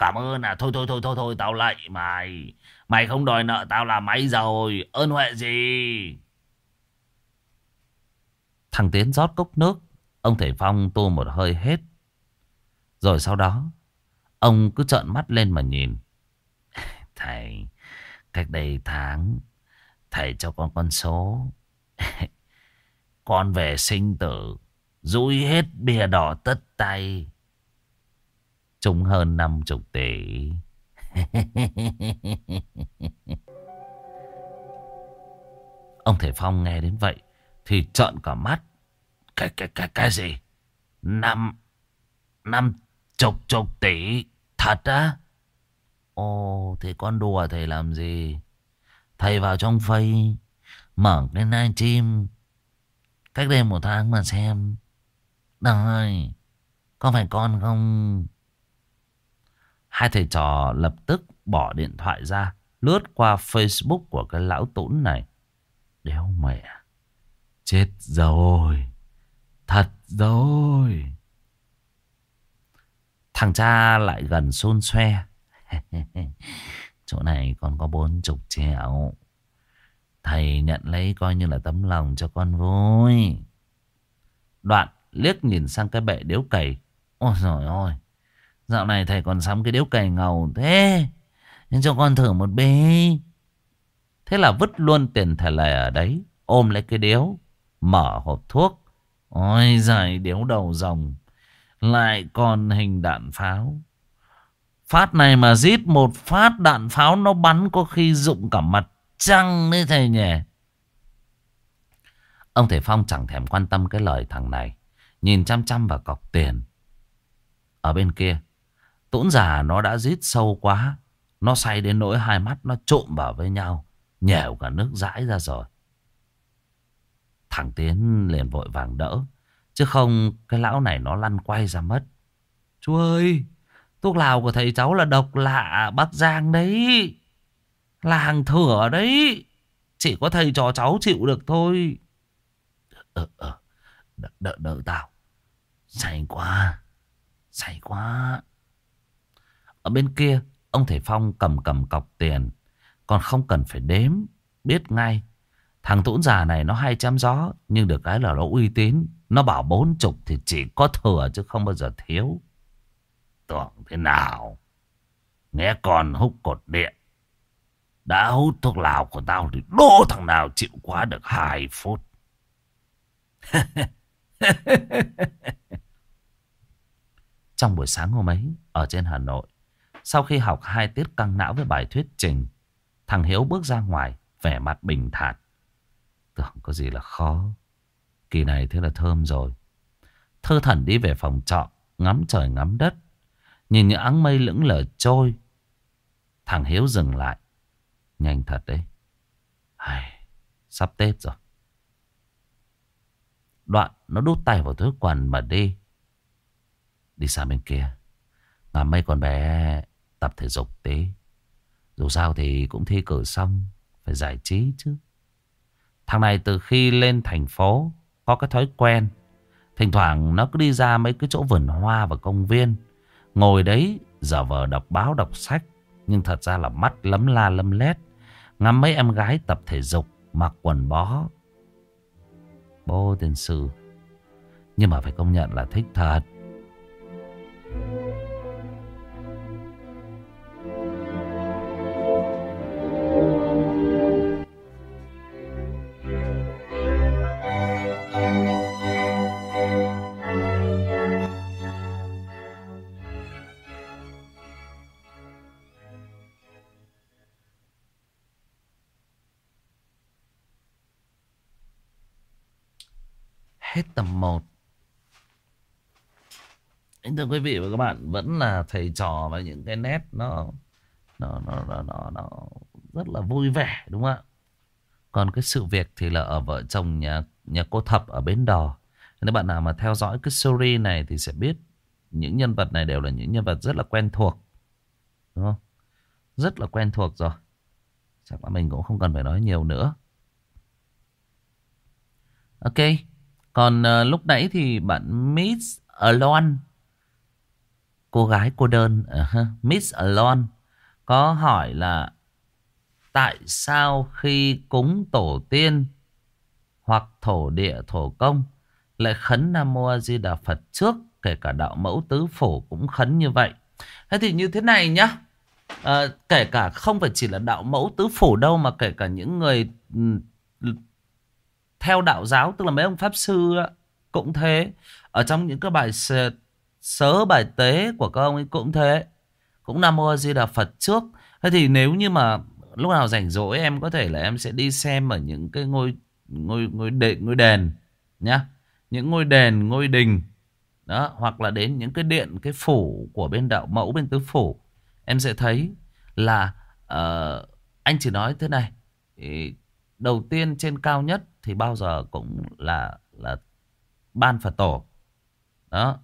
Cảm ơn à? Thôi thôi thôi thôi thôi. Tao lạy mày. Mày không đòi nợ tao là máy rồi. Ơn huệ gì? Thằng Tiến rót cốc nước. Ông Thầy Phong tu một hơi hết. Rồi sau đó. Ông cứ trợn mắt lên mà nhìn. Thầy. Cách đây tháng. Thầy cho con con số. con về sinh tử. Rũi hết bìa đỏ tất tay. Trúng hơn 50 tỷ. Ông Thể Phong nghe đến vậy thì trợn cả mắt. Cái cái cái cái gì? Năm năm chục chục tỷ thật á? Ồ thì con đùa thầy làm gì? Thầy vào trong phây mở cái live stream cách đây một tháng mà xem. Đời, có phải con không? Hai thầy trò lập tức bỏ điện thoại ra, lướt qua Facebook của cái lão tũn này. Đéo mẹ, chết rồi, thật rồi. Thằng cha lại gần xôn xoe. Chỗ này còn có bốn chục triệu. Thầy nhận lấy coi như là tấm lòng cho con vui. Đoạn liếc nhìn sang cái bệ điếu cày. Ôi trời ơi. Dạo này thầy còn sắm cái điếu cày ngầu thế. Nhưng cho con thử một bê. Thế là vứt luôn tiền thẻ lẻ ở đấy. Ôm lấy cái điếu. Mở hộp thuốc. Ôi giời, điếu đầu rồng. Lại còn hình đạn pháo. Phát này mà giết một phát đạn pháo nó bắn có khi rụng cả mặt trăng đấy thầy nhỉ. Ông Thầy Phong chẳng thèm quan tâm cái lời thằng này. Nhìn chăm chăm vào cọc tiền. Ở bên kia tốn già nó đã rít sâu quá. Nó say đến nỗi hai mắt nó trộm vào với nhau. Nhèo cả nước dãi ra rồi. Thằng Tiến liền vội vàng đỡ. Chứ không cái lão này nó lăn quay ra mất. Chú ơi. Thuốc lào của thầy cháu là độc lạ Bắc Giang đấy. Là hàng thừa đấy. Chỉ có thầy trò cháu chịu được thôi. Ờ, ờ, Đợi, đợi, đợi tao. Say quá. Say quá. Ở bên kia, ông thể Phong cầm cầm cọc tiền. Còn không cần phải đếm. Biết ngay. Thằng tũn già này nó hay chăm gió. Nhưng được cái là nó uy tín. Nó bảo bốn chục thì chỉ có thừa chứ không bao giờ thiếu. Tưởng thế nào? Nghe còn hút cột điện. Đã hút thuốc lào của tao thì đố thằng nào chịu quá được hai phút. Trong buổi sáng hôm ấy, ở trên Hà Nội, sau khi học hai tiết căng não với bài thuyết trình, thằng Hiếu bước ra ngoài, vẻ mặt bình thản. Tưởng có gì là khó. Kỳ này thế là thơm rồi. Thơ thần đi về phòng trọ, ngắm trời ngắm đất. Nhìn những áng mây lững lờ trôi. Thằng Hiếu dừng lại. Nhanh thật đấy. Ai, sắp Tết rồi. Đoạn nó đút tay vào túi quần mà đi. Đi sang bên kia. Ngắm mây con bé tập thể dục tí. Dù sao thì cũng thi cử xong. Phải giải trí chứ. Thằng này từ khi lên thành phố, có cái thói quen. Thỉnh thoảng nó cứ đi ra mấy cái chỗ vườn hoa và công viên. Ngồi đấy giờ vờ đọc báo, đọc sách. Nhưng thật ra là mắt lấm la lấm lét. Ngắm mấy em gái tập thể dục, mặc quần bó Bố tiền sư, Nhưng mà phải công nhận là thích thật Hết tầm 1 thưa quý vị và các bạn Vẫn là thầy trò và những cái nét Nó Nó nó nó nó, nó rất là vui vẻ đúng không ạ? Còn cái sự việc thì là ở vợ chồng nhà nhà cô Thập ở Bến Đò. Nếu bạn nào mà theo dõi cái series này Thì sẽ biết Những nhân vật này đều là những nhân vật rất là quen thuộc Đúng không? Rất là quen thuộc rồi. Chắc là mình cũng không cần phải nói nhiều nữa. Ok. Còn uh, lúc nãy thì bạn Miss Alone Cô gái cô đơn uh. Miss Alone Có hỏi là Tại sao khi cúng tổ tiên Hoặc thổ địa thổ công Lại khấn Nam Mô A Di Đà Phật trước Kể cả đạo mẫu tứ phủ cũng khấn như vậy Thế thì như thế này nhá à, Kể cả không phải chỉ là đạo mẫu tứ phủ đâu Mà kể cả những người ừ, theo đạo giáo tức là mấy ông pháp sư cũng thế. Ở trong những cái bài sớ bài tế của các ông ấy cũng thế. Cũng nam mô di đà phật trước. Thế thì nếu như mà lúc nào rảnh rỗi em có thể là em sẽ đi xem ở những cái ngôi ngôi ngôi đền ngôi đền nhá. Những ngôi đền ngôi đình. Đó hoặc là đến những cái điện cái phủ của bên đạo mẫu bên tứ phủ. Em sẽ thấy là uh, anh chỉ nói thế này. Đầu tiên trên cao nhất thì bao giờ cũng là là ban Phật tổ. Đó.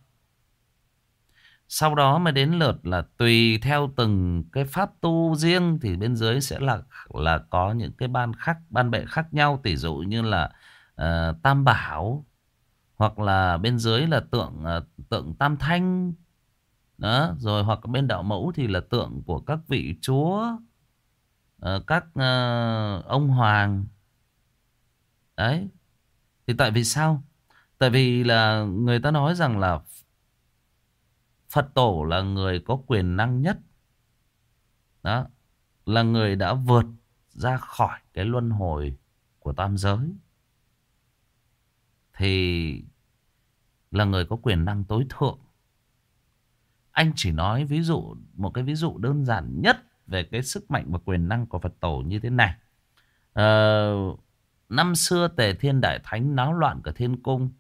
Sau đó mới đến lượt là tùy theo từng cái pháp tu riêng thì bên dưới sẽ là là có những cái ban khác ban bệ khác nhau tỷ dụ như là uh, Tam Bảo hoặc là bên dưới là tượng uh, tượng Tam Thanh đó rồi hoặc bên đạo mẫu thì là tượng của các vị chúa uh, các uh, ông hoàng Đấy. Thì tại vì sao? Tại vì là người ta nói rằng là Phật tổ là người có quyền năng nhất. Đó. Là người đã vượt ra khỏi cái luân hồi của tam giới. Thì là người có quyền năng tối thượng. Anh chỉ nói ví dụ một cái ví dụ đơn giản nhất về cái sức mạnh và quyền năng của Phật tổ như thế này. Ờ, Năm xưa Tề Thiên Đại Thánh náo loạn cả thiên cung.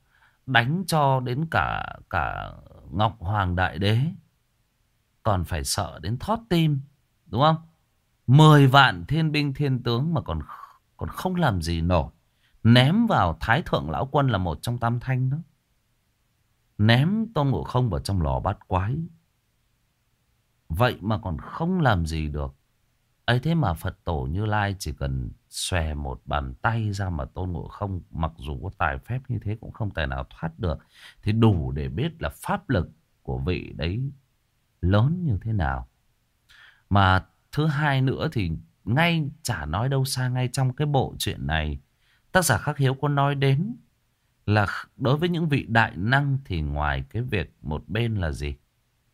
Đánh cho đến cả cả Ngọc Hoàng Đại Đế. Còn phải sợ đến thót tim. Đúng không? Mười vạn thiên binh thiên tướng mà còn còn không làm gì nổi. Ném vào Thái Thượng Lão Quân là một trong tam thanh đó. Ném Tôn Ngộ Không vào trong lò bát quái. Vậy mà còn không làm gì được ấy thế mà Phật tổ Như Lai chỉ cần xòe một bàn tay ra mà Tôn Ngộ Không mặc dù có tài phép như thế cũng không tài nào thoát được. Thì đủ để biết là pháp lực của vị đấy lớn như thế nào. Mà thứ hai nữa thì ngay chả nói đâu xa ngay trong cái bộ chuyện này. Tác giả Khắc Hiếu có nói đến là đối với những vị đại năng thì ngoài cái việc một bên là gì?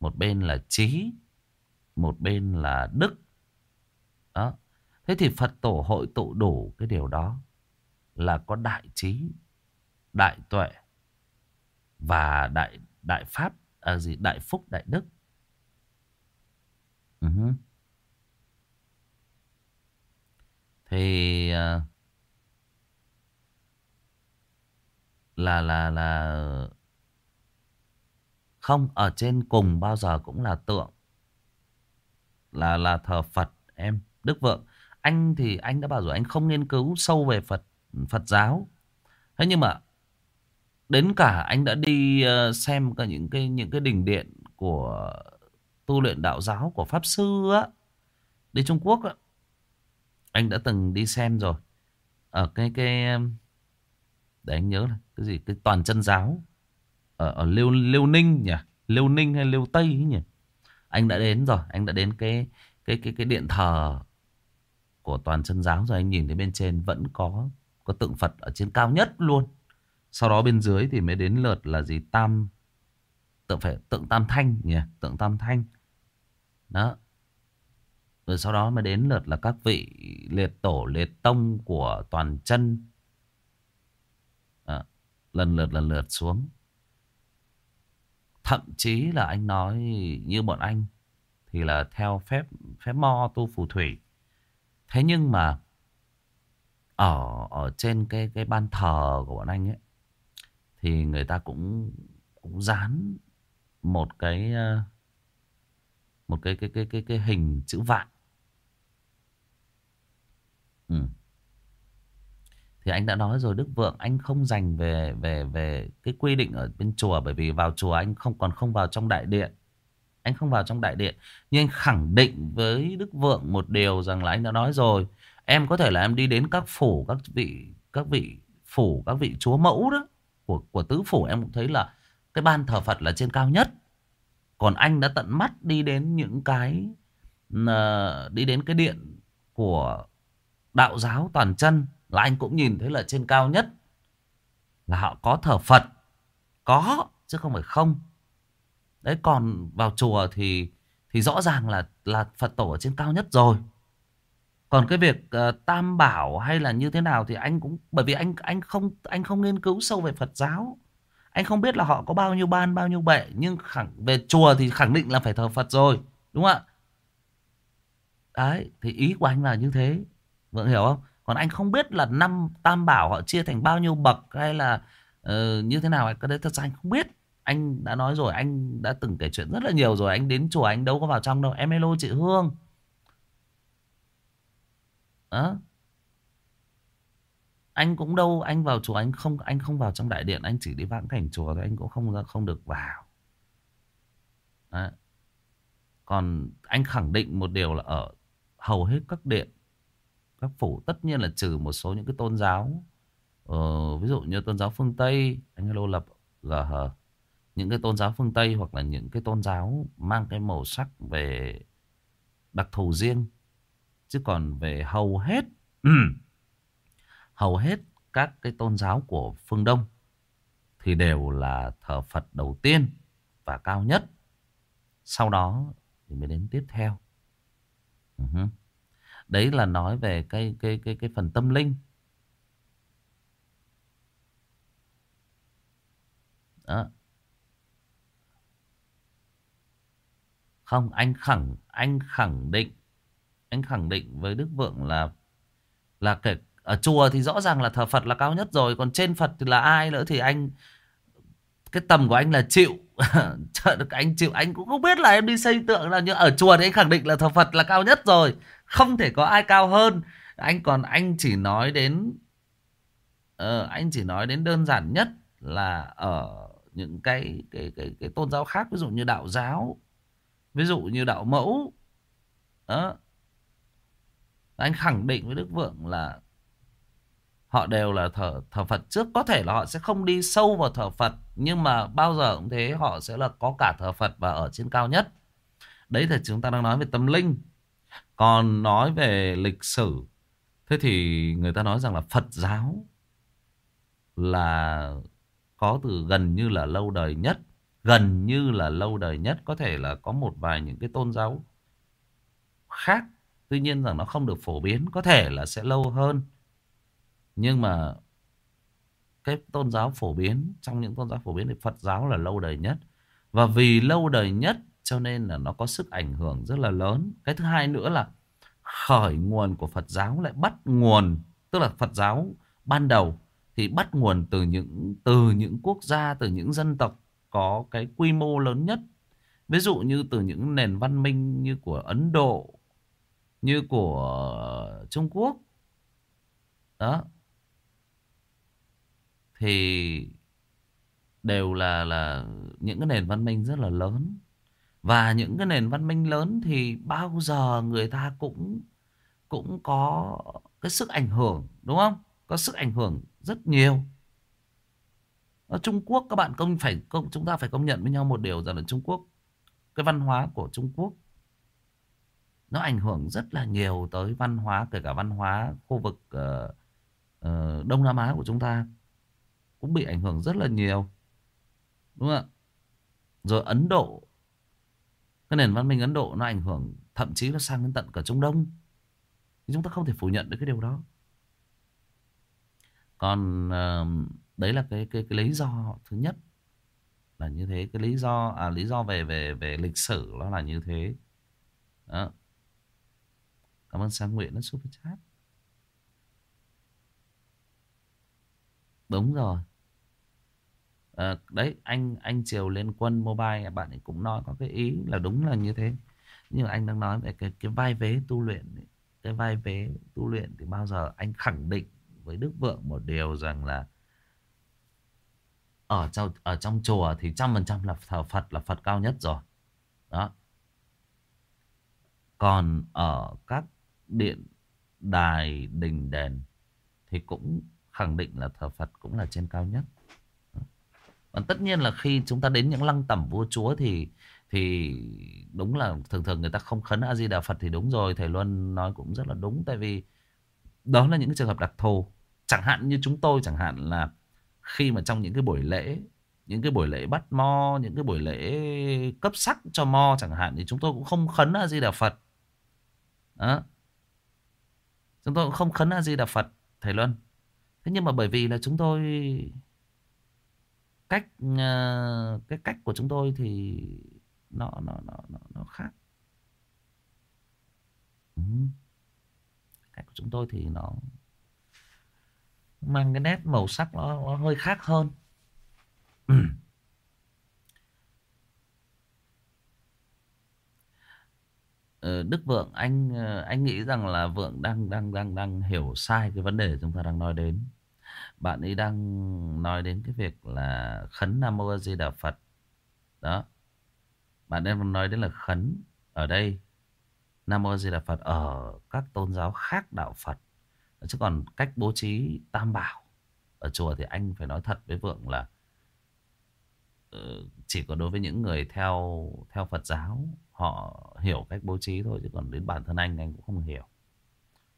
Một bên là trí, một bên là đức đó. Thế thì Phật tổ hội tụ đủ cái điều đó là có đại trí, đại tuệ và đại đại pháp à gì đại phúc đại đức. Ừ uh -huh. Thì uh, là là là không ở trên cùng bao giờ cũng là tượng là là thờ Phật em Đức Vượng anh thì anh đã bảo rồi anh không nghiên cứu sâu về Phật Phật giáo Thế nhưng mà Đến cả anh đã đi ờ, xem cả những cái những cái đình điện của tu luyện đạo giáo của Pháp Sư á. Đi Trung Quốc á. Anh đã từng đi xem rồi. Ở cái cái để anh nhớ là cái gì cái toàn chân giáo ở ở Liêu Liêu Ninh nhỉ, Liêu Ninh hay Liêu Tây ấy nhỉ. Anh đã đến rồi, anh đã đến cái cái cái cái điện thờ của toàn chân giáo rồi anh nhìn thấy bên trên vẫn có có tượng Phật ở trên cao nhất luôn. Sau đó bên dưới thì mới đến lượt là gì tam tượng phải tượng tam thanh nhỉ, tượng tam thanh. Đó. Rồi sau đó mới đến lượt là các vị liệt tổ liệt tông của toàn chân. À, lần lượt lần lượt xuống. Thậm chí là anh nói như bọn anh thì là theo phép phép mo tu phù thủy Thế nhưng mà ở ở trên cái cái ban thờ của bọn anh ấy, thì người ta cũng cũng dán một cái ờ, một cái cái cái cái cái hình chữ vạn. Ừ. Thì anh đã nói rồi, Đức Vượng, anh không dành về về về cái quy định ở bên chùa, bởi vì vào chùa anh không, còn không vào trong đại điện. Anh không vào trong đại điện, nhưng anh khẳng định với Đức Vượng một điều rằng là anh đã nói rồi, em có thể là em đi đến các phủ các vị các vị phủ các vị chúa mẫu đó của của tứ phủ em cũng thấy là cái ban thờ Phật là trên cao nhất. Còn anh đã tận mắt đi đến những cái ờ, đi đến cái điện của đạo giáo toàn chân là anh cũng nhìn thấy là trên cao nhất là họ có thờ Phật. Có chứ không phải không. Đấy còn vào chùa thì thì rõ ràng là là Phật tổ ở trên cao nhất rồi. Còn cái việc uh, tam bảo hay là như thế nào thì anh cũng bởi vì anh anh không anh không nghiên cứu sâu về Phật giáo. Anh không biết là họ có bao nhiêu ban bao nhiêu bệ nhưng khẳng về chùa thì khẳng định là phải thờ Phật rồi, đúng không ạ? Đấy, thì ý của anh là như thế. Vượng hiểu không? Còn anh không biết là năm tam bảo họ chia thành bao nhiêu bậc hay là uh, như thế nào cái đấy thật ra anh không biết. Anh đã nói rồi, anh đã từng kể chuyện rất là nhiều rồi, anh đến chùa anh đâu có vào trong đâu. Em hello chị Hương. à, Anh cũng đâu, anh vào chùa anh không anh không vào trong đại điện, anh chỉ đi vãng cảnh chùa thôi, anh cũng không không được vào. à, Còn anh khẳng định một điều là ở hầu hết các điện, các phủ tất nhiên là trừ một số những cái tôn giáo, ờ, ví dụ như tôn giáo phương Tây, anh hello lập GH, những cái tôn giáo phương Tây hoặc là những cái tôn giáo mang cái màu sắc về đặc thù riêng Chứ còn về hầu hết Hầu hết các cái tôn giáo của phương Đông Thì đều là thờ Phật đầu tiên Và cao nhất Sau đó thì mới đến tiếp theo uh-huh. Đấy là nói về cái, cái, cái, cái phần tâm linh Đó. Không, anh khẳng anh khẳng định anh khẳng định với Đức Vượng là là kể ở chùa thì rõ ràng là thờ Phật là cao nhất rồi, còn trên Phật thì là ai nữa thì anh cái tầm của anh là chịu. Trời được anh chịu, anh cũng không biết là em đi xây tượng là như ở chùa thì anh khẳng định là thờ Phật là cao nhất rồi, không thể có ai cao hơn. Anh còn anh chỉ nói đến uh, anh chỉ nói đến đơn giản nhất là ở những cái cái cái cái tôn giáo khác ví dụ như đạo giáo, ví dụ như đạo mẫu, đó, anh khẳng định với Đức Vượng là họ đều là thờ thờ Phật. Trước có thể là họ sẽ không đi sâu vào thờ Phật, nhưng mà bao giờ cũng thế, họ sẽ là có cả thờ Phật và ở trên cao nhất. Đấy là chúng ta đang nói về tâm linh. Còn nói về lịch sử, thế thì người ta nói rằng là Phật giáo là có từ gần như là lâu đời nhất gần như là lâu đời nhất có thể là có một vài những cái tôn giáo khác. Tuy nhiên rằng nó không được phổ biến Có thể là sẽ lâu hơn. Nhưng mà Cái tôn giáo phổ biến Trong những tôn giáo phổ biến thì Phật giáo là lâu đời nhất. Và vì lâu đời nhất Cho nên là nó có sức ảnh hưởng rất là lớn. Cái thứ hai nữa là Khởi nguồn của Phật giáo lại bắt nguồn Tức là Phật giáo ban đầu Thì bắt nguồn từ những Từ những quốc gia, từ những dân tộc có cái quy mô lớn nhất. Ví dụ như từ những nền văn minh như của Ấn Độ, như của Trung Quốc. Đó. Thì đều là là những cái nền văn minh rất là lớn. Và những cái nền văn minh lớn thì bao giờ người ta cũng cũng có cái sức ảnh hưởng đúng không? Có sức ảnh hưởng rất nhiều ở Trung Quốc các bạn công phải công chúng ta phải công nhận với nhau một điều rằng là Trung Quốc cái văn hóa của Trung Quốc nó ảnh hưởng rất là nhiều tới văn hóa kể cả văn hóa khu vực uh, uh, Đông Nam Á của chúng ta cũng bị ảnh hưởng rất là nhiều đúng không ạ? Rồi Ấn Độ cái nền văn minh Ấn Độ nó ảnh hưởng thậm chí nó sang đến tận cả Trung Đông. Thì chúng ta không thể phủ nhận được cái điều đó. Còn uh, đấy là cái cái cái lý do thứ nhất là như thế cái lý do à lý do về về về lịch sử nó là như thế đó. Cảm ơn Sang Nguyện đã super chat. Đúng rồi. à, đấy anh anh Triều Liên Quân Mobile bạn ấy cũng nói có cái ý là đúng là như thế nhưng anh đang nói về cái cái vai vế tu luyện cái vai vế tu luyện thì bao giờ anh khẳng định với Đức Vượng một điều rằng là ở trong ở trong chùa thì trăm phần trăm là thờ Phật, là Phật cao nhất rồi. Đó. Còn ở các điện đài đình đền thì cũng khẳng định là thờ Phật cũng là trên cao nhất. Còn tất nhiên là khi chúng ta đến những lăng tẩm vua chúa thì thì đúng là thường thường người ta không khấn A Di Đà Phật thì đúng rồi, thầy Luân nói cũng rất là đúng. Tại vì đó là những trường hợp đặc thù. Chẳng hạn như chúng tôi chẳng hạn là khi mà trong những cái buổi lễ những cái buổi lễ bắt mo những cái buổi lễ cấp sắc cho mo chẳng hạn thì chúng tôi cũng không khấn A Di Đà Phật. Đó. Chúng tôi cũng không khấn A Di Đà Phật thầy Luân. Thế nhưng mà bởi vì là chúng tôi cách ờ, cái cách của chúng tôi thì nó nó nó nó, nó khác. Ừ. cách của chúng tôi thì nó mang cái nét màu sắc nó, nó hơi khác hơn ờ, Đức Vượng anh ờ, anh nghĩ rằng là Vượng đang đang đang đang hiểu sai cái vấn đề chúng ta đang nói đến. Bạn ấy đang nói đến cái việc là khấn Nam Mô A Di Đà Phật. Đó. Bạn đang nói đến là khấn ở đây Nam Mô A Di Đà Phật ở các tôn giáo khác đạo Phật. Chứ còn cách bố trí tam bảo ở chùa thì anh phải nói thật với Vượng là ờ, chỉ có đối với những người theo theo Phật giáo họ hiểu cách bố trí thôi chứ còn đến bản thân anh anh cũng không hiểu.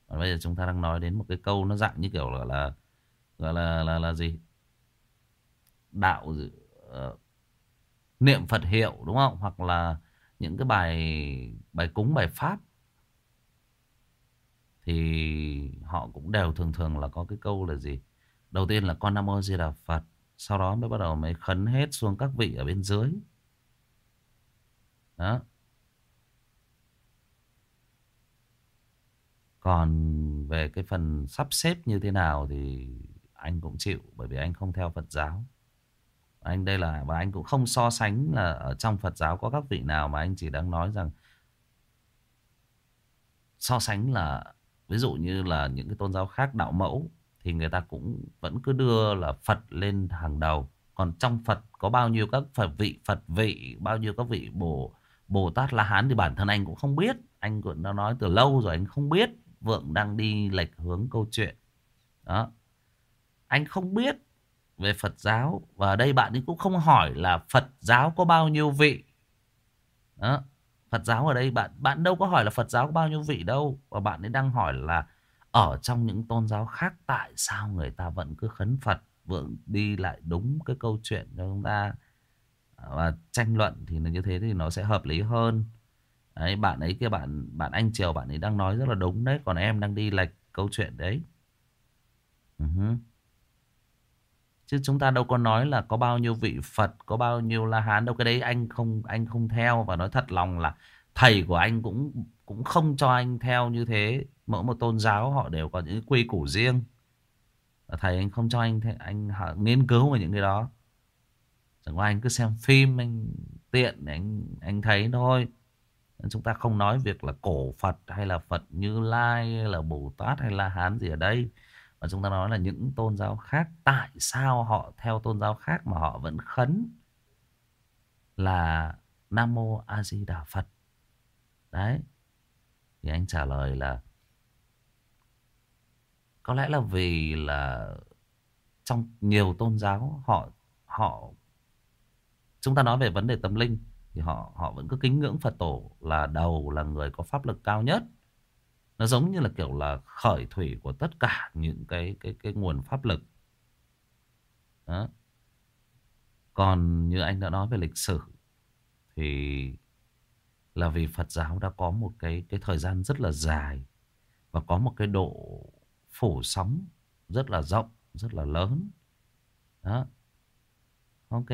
Và bây giờ chúng ta đang nói đến một cái câu nó dạng như kiểu là là là là là là gì? Đạo uh, niệm Phật hiệu đúng không? Hoặc là những cái bài bài cúng bài pháp thì họ cũng đều thường thường là có cái câu là gì? Đầu tiên là con Nam Mô Di Đà Phật, sau đó mới bắt đầu mới khấn hết xuống các vị ở bên dưới. Đó. Còn về cái phần sắp xếp như thế nào thì anh cũng chịu bởi vì anh không theo Phật giáo. Anh đây là và anh cũng không so sánh là ở trong Phật giáo có các vị nào mà anh chỉ đang nói rằng so sánh là ví dụ như là những cái tôn giáo khác đạo mẫu thì người ta cũng vẫn cứ đưa là Phật lên hàng đầu. Còn trong Phật có bao nhiêu các Phật vị, Phật vị, bao nhiêu các vị Bồ Bồ Tát La Hán thì bản thân anh cũng không biết. Anh cũng đã nói từ lâu rồi anh không biết. Vượng đang đi lệch hướng câu chuyện. Đó. Anh không biết về Phật giáo. Và ở đây bạn ấy cũng không hỏi là Phật giáo có bao nhiêu vị. Đó. Phật giáo ở đây bạn bạn đâu có hỏi là Phật giáo có bao nhiêu vị đâu. Và bạn ấy đang hỏi là ở trong những tôn giáo khác tại sao người ta vẫn cứ khấn Phật. Vượng đi lại đúng cái câu chuyện cho chúng ta. Và tranh luận thì như thế thì nó sẽ hợp lý hơn. Đấy, bạn ấy kia bạn bạn anh Triều bạn ấy đang nói rất là đúng đấy. Còn em đang đi lệch câu chuyện đấy. Uh -huh. Chứ chúng ta đâu có nói là có bao nhiêu vị Phật, có bao nhiêu La Hán đâu cái đấy anh không anh không theo và nói thật lòng là thầy của anh cũng cũng không cho anh theo như thế. Mỗi một tôn giáo họ đều có những quy củ riêng. Và thầy anh không cho anh anh nghiên cứu về những cái đó. Chẳng qua anh cứ xem phim anh tiện anh anh thấy thôi. Chúng ta không nói việc là cổ Phật hay là Phật Như Lai hay là Bồ Tát hay La Hán gì ở đây mà chúng ta nói là những tôn giáo khác, Tại sao họ theo tôn giáo khác Mà họ vẫn khấn Là Nam Mô A Di Đà Phật? Đấy. Thì anh trả lời là Có lẽ là vì là Trong nhiều tôn giáo Họ họ, Chúng ta nói về vấn đề tâm linh Thì họ họ vẫn cứ kính ngưỡng Phật tổ Là đầu là người có pháp lực cao nhất nó giống như là kiểu là khởi thủy của tất cả những cái cái cái nguồn pháp lực. Đó. Còn như anh đã nói về lịch sử thì là vì Phật giáo đã có một cái cái thời gian rất là dài và có một cái độ phủ sóng rất là rộng, rất là lớn. Đó. Ok.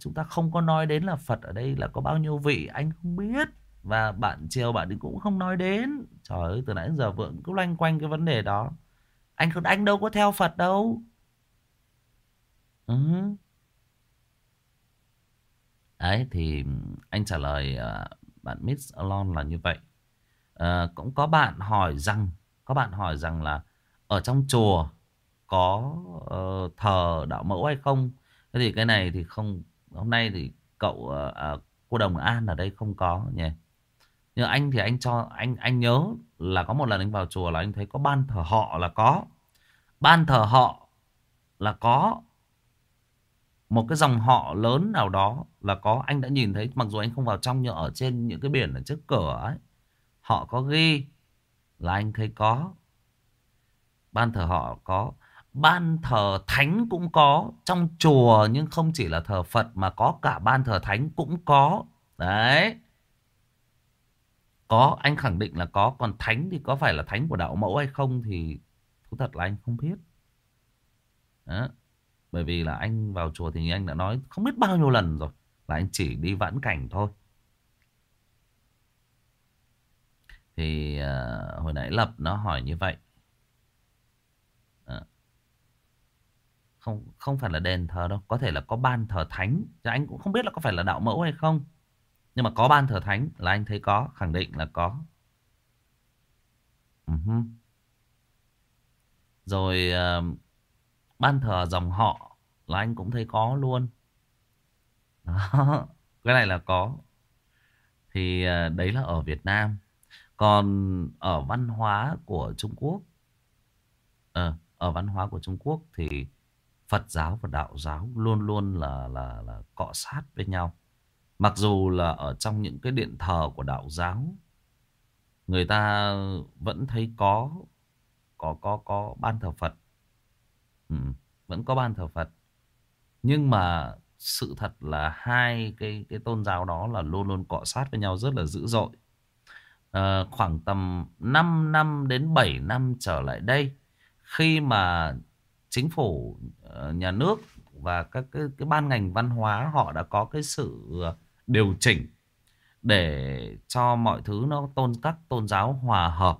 Chúng ta không có nói đến là Phật ở đây là có bao nhiêu vị anh không biết. Và bạn chiều bạn cũng không nói đến Trời ơi từ nãy đến giờ Vượng cứ loanh quanh cái vấn đề đó Anh không anh đâu có theo Phật đâu ừ. Đấy thì anh trả lời uh, bạn Miss alone là như vậy. Uh, cũng có bạn hỏi rằng, có bạn hỏi rằng là ở trong chùa có uh, thờ đạo mẫu hay không? Thế thì cái này thì không, hôm nay thì cậu uh, uh, cô Đồng An ở đây không có nhỉ. Nhưng anh thì anh cho, anh anh nhớ là có một lần anh vào chùa là anh thấy có ban thờ họ là có. Ban thờ họ là có một cái dòng họ lớn nào đó là có. Anh đã nhìn thấy, mặc dù anh không vào trong nhưng ở trên những cái biển ở trước cửa ấy, họ có ghi là anh thấy có. Ban thờ họ có. Ban thờ thánh cũng có. Trong chùa nhưng không chỉ là thờ Phật mà có cả ban thờ thánh cũng có. Đấy có anh khẳng định là có còn thánh thì có phải là thánh của đạo mẫu hay không thì thú thật là anh không biết đó. Bởi vì là anh vào chùa thì như anh đã nói không biết bao nhiêu lần rồi. Là anh chỉ đi vãn cảnh thôi. Thì uh, hồi nãy Lập nó hỏi như vậy. À, không không phải là đền thờ đâu. Có thể là có ban thờ thánh. Chứ anh cũng không biết là có phải là đạo mẫu hay không. Nhưng mà có ban thờ thánh là anh thấy có. Khẳng định là có. Ừ uh -huh. Rồi... Uh, ban thờ dòng họ là anh cũng thấy có luôn đó cái này là có thì uh, đấy là ở Việt Nam còn ở văn hóa của Trung Quốc uh, ở văn hóa của Trung Quốc thì Phật giáo và đạo giáo luôn luôn là là là cọ sát với nhau mặc dù là ở trong những cái điện thờ của đạo giáo người ta vẫn thấy có có có có ban thờ Phật Ừ, vẫn có ban thờ Phật. Nhưng mà sự thật là hai cái cái tôn giáo đó là luôn luôn cọ sát với nhau rất là dữ dội. À, khoảng tầm 5 năm đến 7 năm trở lại đây khi mà chính phủ ờ, nhà nước và các cái, cái ban ngành văn hóa họ đã có cái sự ờ, điều chỉnh để cho mọi thứ nó tôn các tôn giáo hòa hợp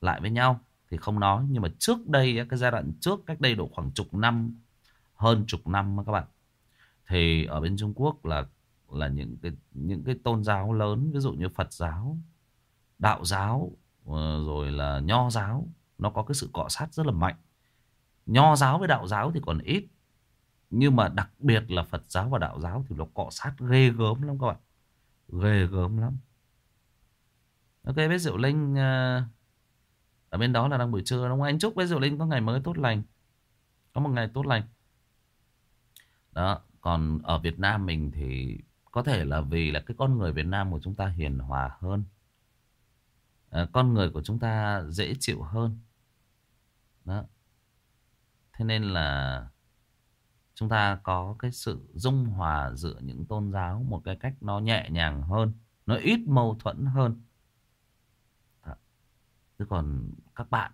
lại với nhau thì không nói nhưng mà trước đây cái giai đoạn trước cách đây độ khoảng chục năm hơn chục năm các bạn thì ở bên Trung Quốc là là những cái những cái tôn giáo lớn ví dụ như Phật giáo, đạo giáo ờ, rồi là nho giáo nó có cái sự cọ sát rất là mạnh. Nho giáo với đạo giáo thì còn ít nhưng mà đặc biệt là Phật giáo và đạo giáo thì nó cọ sát ghê gớm lắm các bạn. Ghê gớm lắm. Ok, biết Diệu Linh à, ở bên đó là đang buổi trưa đúng không? Anh chúc với Diệu Linh có ngày mới tốt lành. Có một ngày tốt lành. Đó, còn ở Việt Nam mình thì có thể là vì là cái con người Việt Nam của chúng ta hiền hòa hơn. À, con người của chúng ta dễ chịu hơn. Đó. Thế nên là chúng ta có cái sự dung hòa giữa những tôn giáo một cái cách nó nhẹ nhàng hơn, nó ít mâu thuẫn hơn. Dạ. Chứ còn các bạn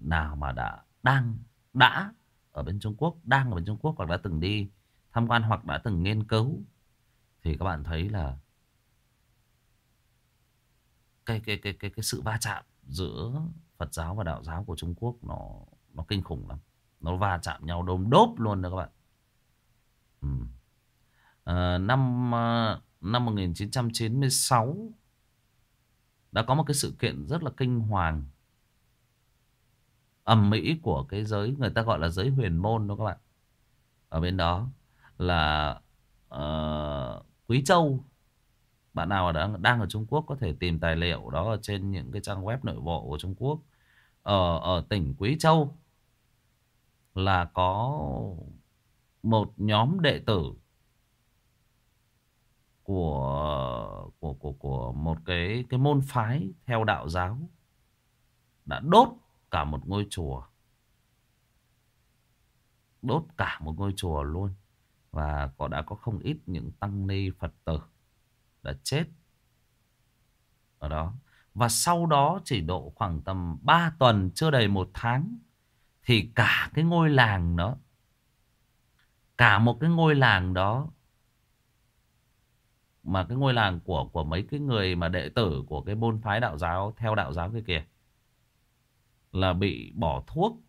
nào mà đã đang đã ở bên Trung Quốc, đang ở bên Trung Quốc hoặc đã từng đi tham quan hoặc đã từng nghiên cứu thì các bạn thấy là cái cái cái cái cái sự va chạm giữa Phật giáo và đạo giáo của Trung Quốc nó nó kinh khủng lắm. Nó va chạm nhau đôm đốp luôn đó các bạn. Ừ. À, năm ờ, năm 1996 đã có một cái sự kiện rất là kinh hoàng ầm mỹ của cái giới người ta gọi là giới huyền môn đó các bạn ở bên đó là uh, quý châu bạn nào đang đang ở Trung Quốc có thể tìm tài liệu đó ở trên những cái trang web nội bộ của Trung Quốc ở ở tỉnh Quý Châu là có một nhóm đệ tử của của của của một cái cái môn phái theo đạo giáo đã đốt cả một ngôi chùa. Đốt cả một ngôi chùa luôn. Và có, đã có không ít những tăng ni phật tử đã chết ở đó. Và sau đó chỉ độ khoảng tầm 3 tuần, chưa đầy một tháng, thì cả cái ngôi làng đó cả một cái ngôi làng đó. Mà cái ngôi làng của của mấy cái người mà đệ tử của cái môn phái đạo giáo, theo đạo giáo kia kìa, là bị bỏ thuốc,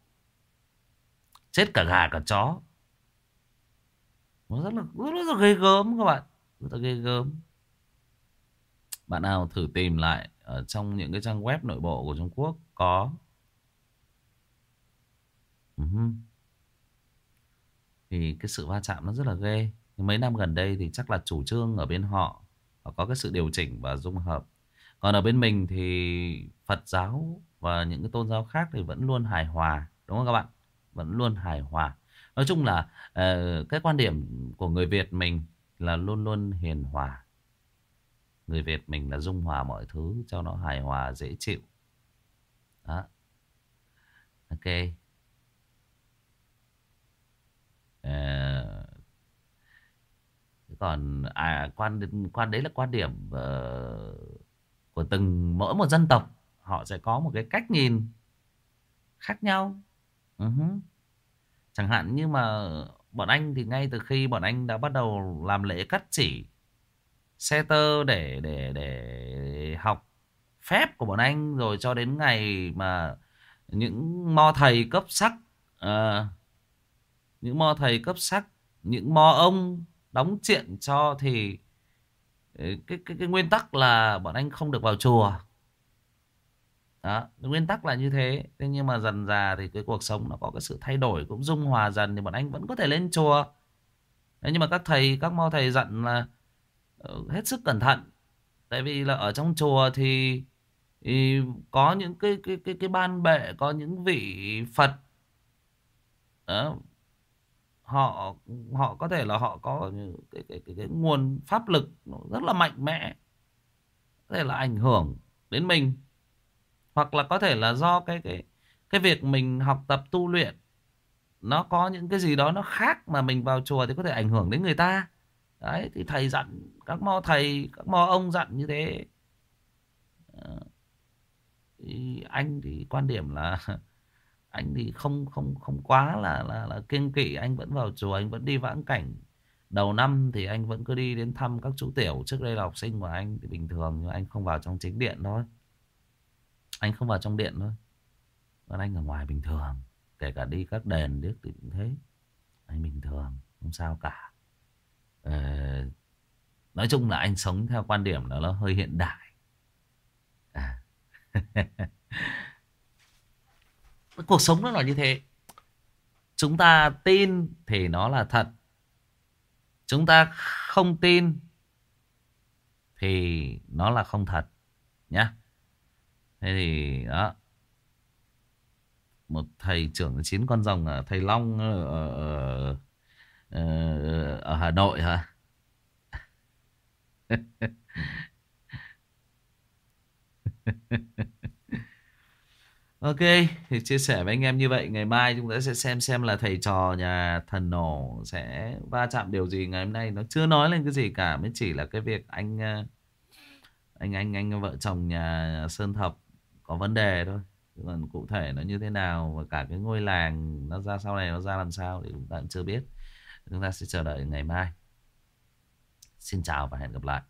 chết cả gà cả chó. Nó rất là rất là ghê gớm các bạn, Rất là ghê gớm. Bạn nào thử tìm lại Ở trong những cái trang web nội bộ của Trung Quốc Có. Uh-huh. Thì cái sự va chạm nó rất là ghê Nhưng mấy năm gần đây thì chắc là chủ trương ở bên họ có cái sự điều chỉnh và dung hợp Còn ở bên mình thì Phật giáo và những cái tôn giáo khác thì vẫn luôn hài hòa Đúng không các bạn? Vẫn luôn hài hòa Nói chung là uh, cái quan điểm của người Việt mình là luôn luôn hiền hòa. Người Việt mình là dung hòa mọi thứ cho nó hài hòa dễ chịu. Đó. Ok. Ờ, còn à quan quan đấy là quan điểm uh, của từng mỗi một dân tộc họ sẽ có một cái cách nhìn khác nhau. Uh-huh. Chẳng hạn như mà bọn anh thì ngay từ khi bọn anh đã bắt đầu làm lễ cắt chỉ xe tơ để để để học phép của bọn anh rồi cho đến ngày mà những mo thầy cấp sắc uh, những mo thầy cấp sắc những mo ông đóng chuyện cho thì ờ, cái, cái cái nguyên tắc là bọn anh không được vào chùa. Đó nguyên tắc là như thế. Thế nhưng mà dần già thì cái cuộc sống nó có cái sự thay đổi cũng dung hòa dần thì bọn anh vẫn có thể lên chùa. Thế nhưng mà các thầy các mo thầy dặn là ờ, hết sức cẩn thận. Tại vì là ở trong chùa thì, thì có những cái cái cái cái ban bệ có những vị phật. Đó họ họ có thể là họ có cái cái cái, cái nguồn pháp lực rất là mạnh mẽ có thể là ảnh hưởng đến mình. Hoặc là có thể là do cái cái cái việc mình học tập tu luyện nó có những cái gì đó nó khác mà mình vào chùa thì có thể ảnh hưởng đến người ta. Đấy thì thầy dặn các mo thầy các mo ông dặn như thế. Ờ, thì anh thì quan điểm là anh thì không không không quá là là là kiêng kỵ anh vẫn vào chùa anh vẫn đi vãng cảnh. Đầu năm thì anh vẫn cứ đi đến thăm các chú tiểu trước đây là học sinh của anh thì bình thường nhưng anh không vào trong chính điện thôi. Anh không vào trong điện thôi. Còn anh ở ngoài bình thường kể cả đi các đền điếc thì cũng thế. Anh bình thường không sao cả. Ờ, nói chung là anh sống theo quan điểm là nó hơi hiện đại. À. cuộc sống nó là như thế. Chúng ta tin thì nó là thật. Chúng ta không tin thì nó là không thật nhá. Thế thì đó. Một thầy trưởng chín con rồng ở thầy long ở, ở, ở, ở hà nội hả? Ok, thì chia sẻ với anh em như vậy Ngày mai chúng ta sẽ xem xem là thầy trò nhà thần nổ Sẽ va chạm điều gì ngày hôm nay. Nó chưa nói lên cái gì cả Mới chỉ là cái việc anh ờ, Anh anh anh vợ chồng nhà Sơn Thập có vấn đề thôi. Còn cụ thể nó như thế nào và cả cái ngôi làng nó ra sau này nó ra làm sao thì chúng ta cũng chưa biết. Chúng ta sẽ chờ đợi ngày mai. Xin chào và hẹn gặp lại.